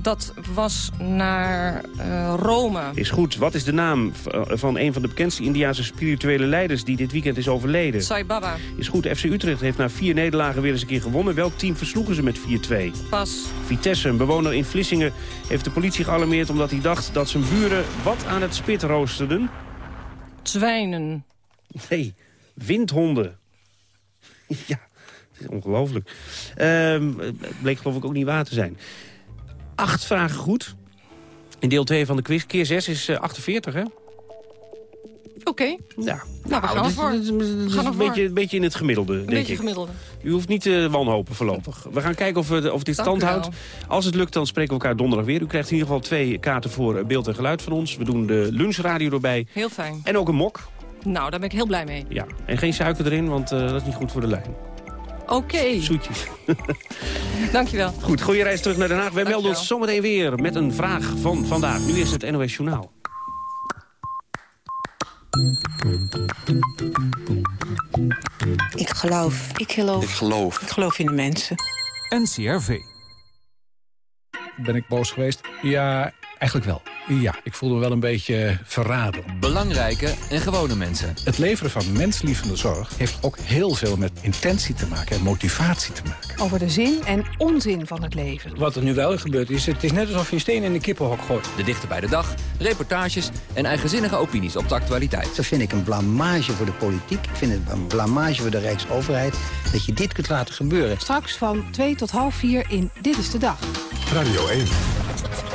Dat was naar eh, Rome. Is goed. Wat is de naam eh, van een van de bekendste Indiase spirituele leiders die dit weekend is overleden? Sai Baba. Is goed. FC Utrecht heeft na vier nederlagen weer eens een keer gewonnen. Welk team versloegen ze met 4-2? Pas. Vitesse, een bewoner in Vlissingen, heeft de politie gealarmeerd... omdat hij dacht dat zijn buren wat aan het spit roosterden. Zwijnen. Nee, windhonden. ja, het is ongelooflijk. Het bleek geloof ik ook niet waar te zijn. Acht vragen goed. In deel 2 van de quiz. Keer 6 is eh, 48, hè? Oké. Ja. Nou, we gaan gaan een beetje, een beetje in het gemiddelde, Een denk beetje ik. gemiddelde. U hoeft niet te wanhopen voorlopig. We gaan kijken of, we, of dit Dank stand houdt. Als het lukt, dan spreken we elkaar donderdag weer. U krijgt in ieder geval twee kaarten voor eh, beeld en geluid van ons. We doen de lunchradio erbij. Heel fijn. En ook een mok. Nou, daar ben ik heel blij mee. Ja. En geen suiker erin, want eh, dat is niet goed voor de lijn. Oké. Zoetjes. Dankjewel. Goed, goede reis terug naar Den Haag. Wij melden ons zometeen weer met een vraag van vandaag. Nu is het NOS Journaal. Ik geloof. Ik geloof. Ik geloof. Ik geloof in de mensen. NCRV. Ben ik boos geweest? Ja, eigenlijk wel. Ja, ik voelde me wel een beetje verraden. Belangrijke en gewone mensen. Het leveren van menslievende zorg heeft ook heel veel met intentie te maken en motivatie te maken. Over de zin en onzin van het leven. Wat er nu wel gebeurd is, het is net alsof je een steen in een kippenhok gooit. De dichter bij de dag, reportages en eigenzinnige opinies op de actualiteit. Dat vind ik een blamage voor de politiek. Ik vind het een blamage voor de Rijksoverheid dat je dit kunt laten gebeuren. Straks van 2 tot half 4 in Dit is de Dag. Radio 1.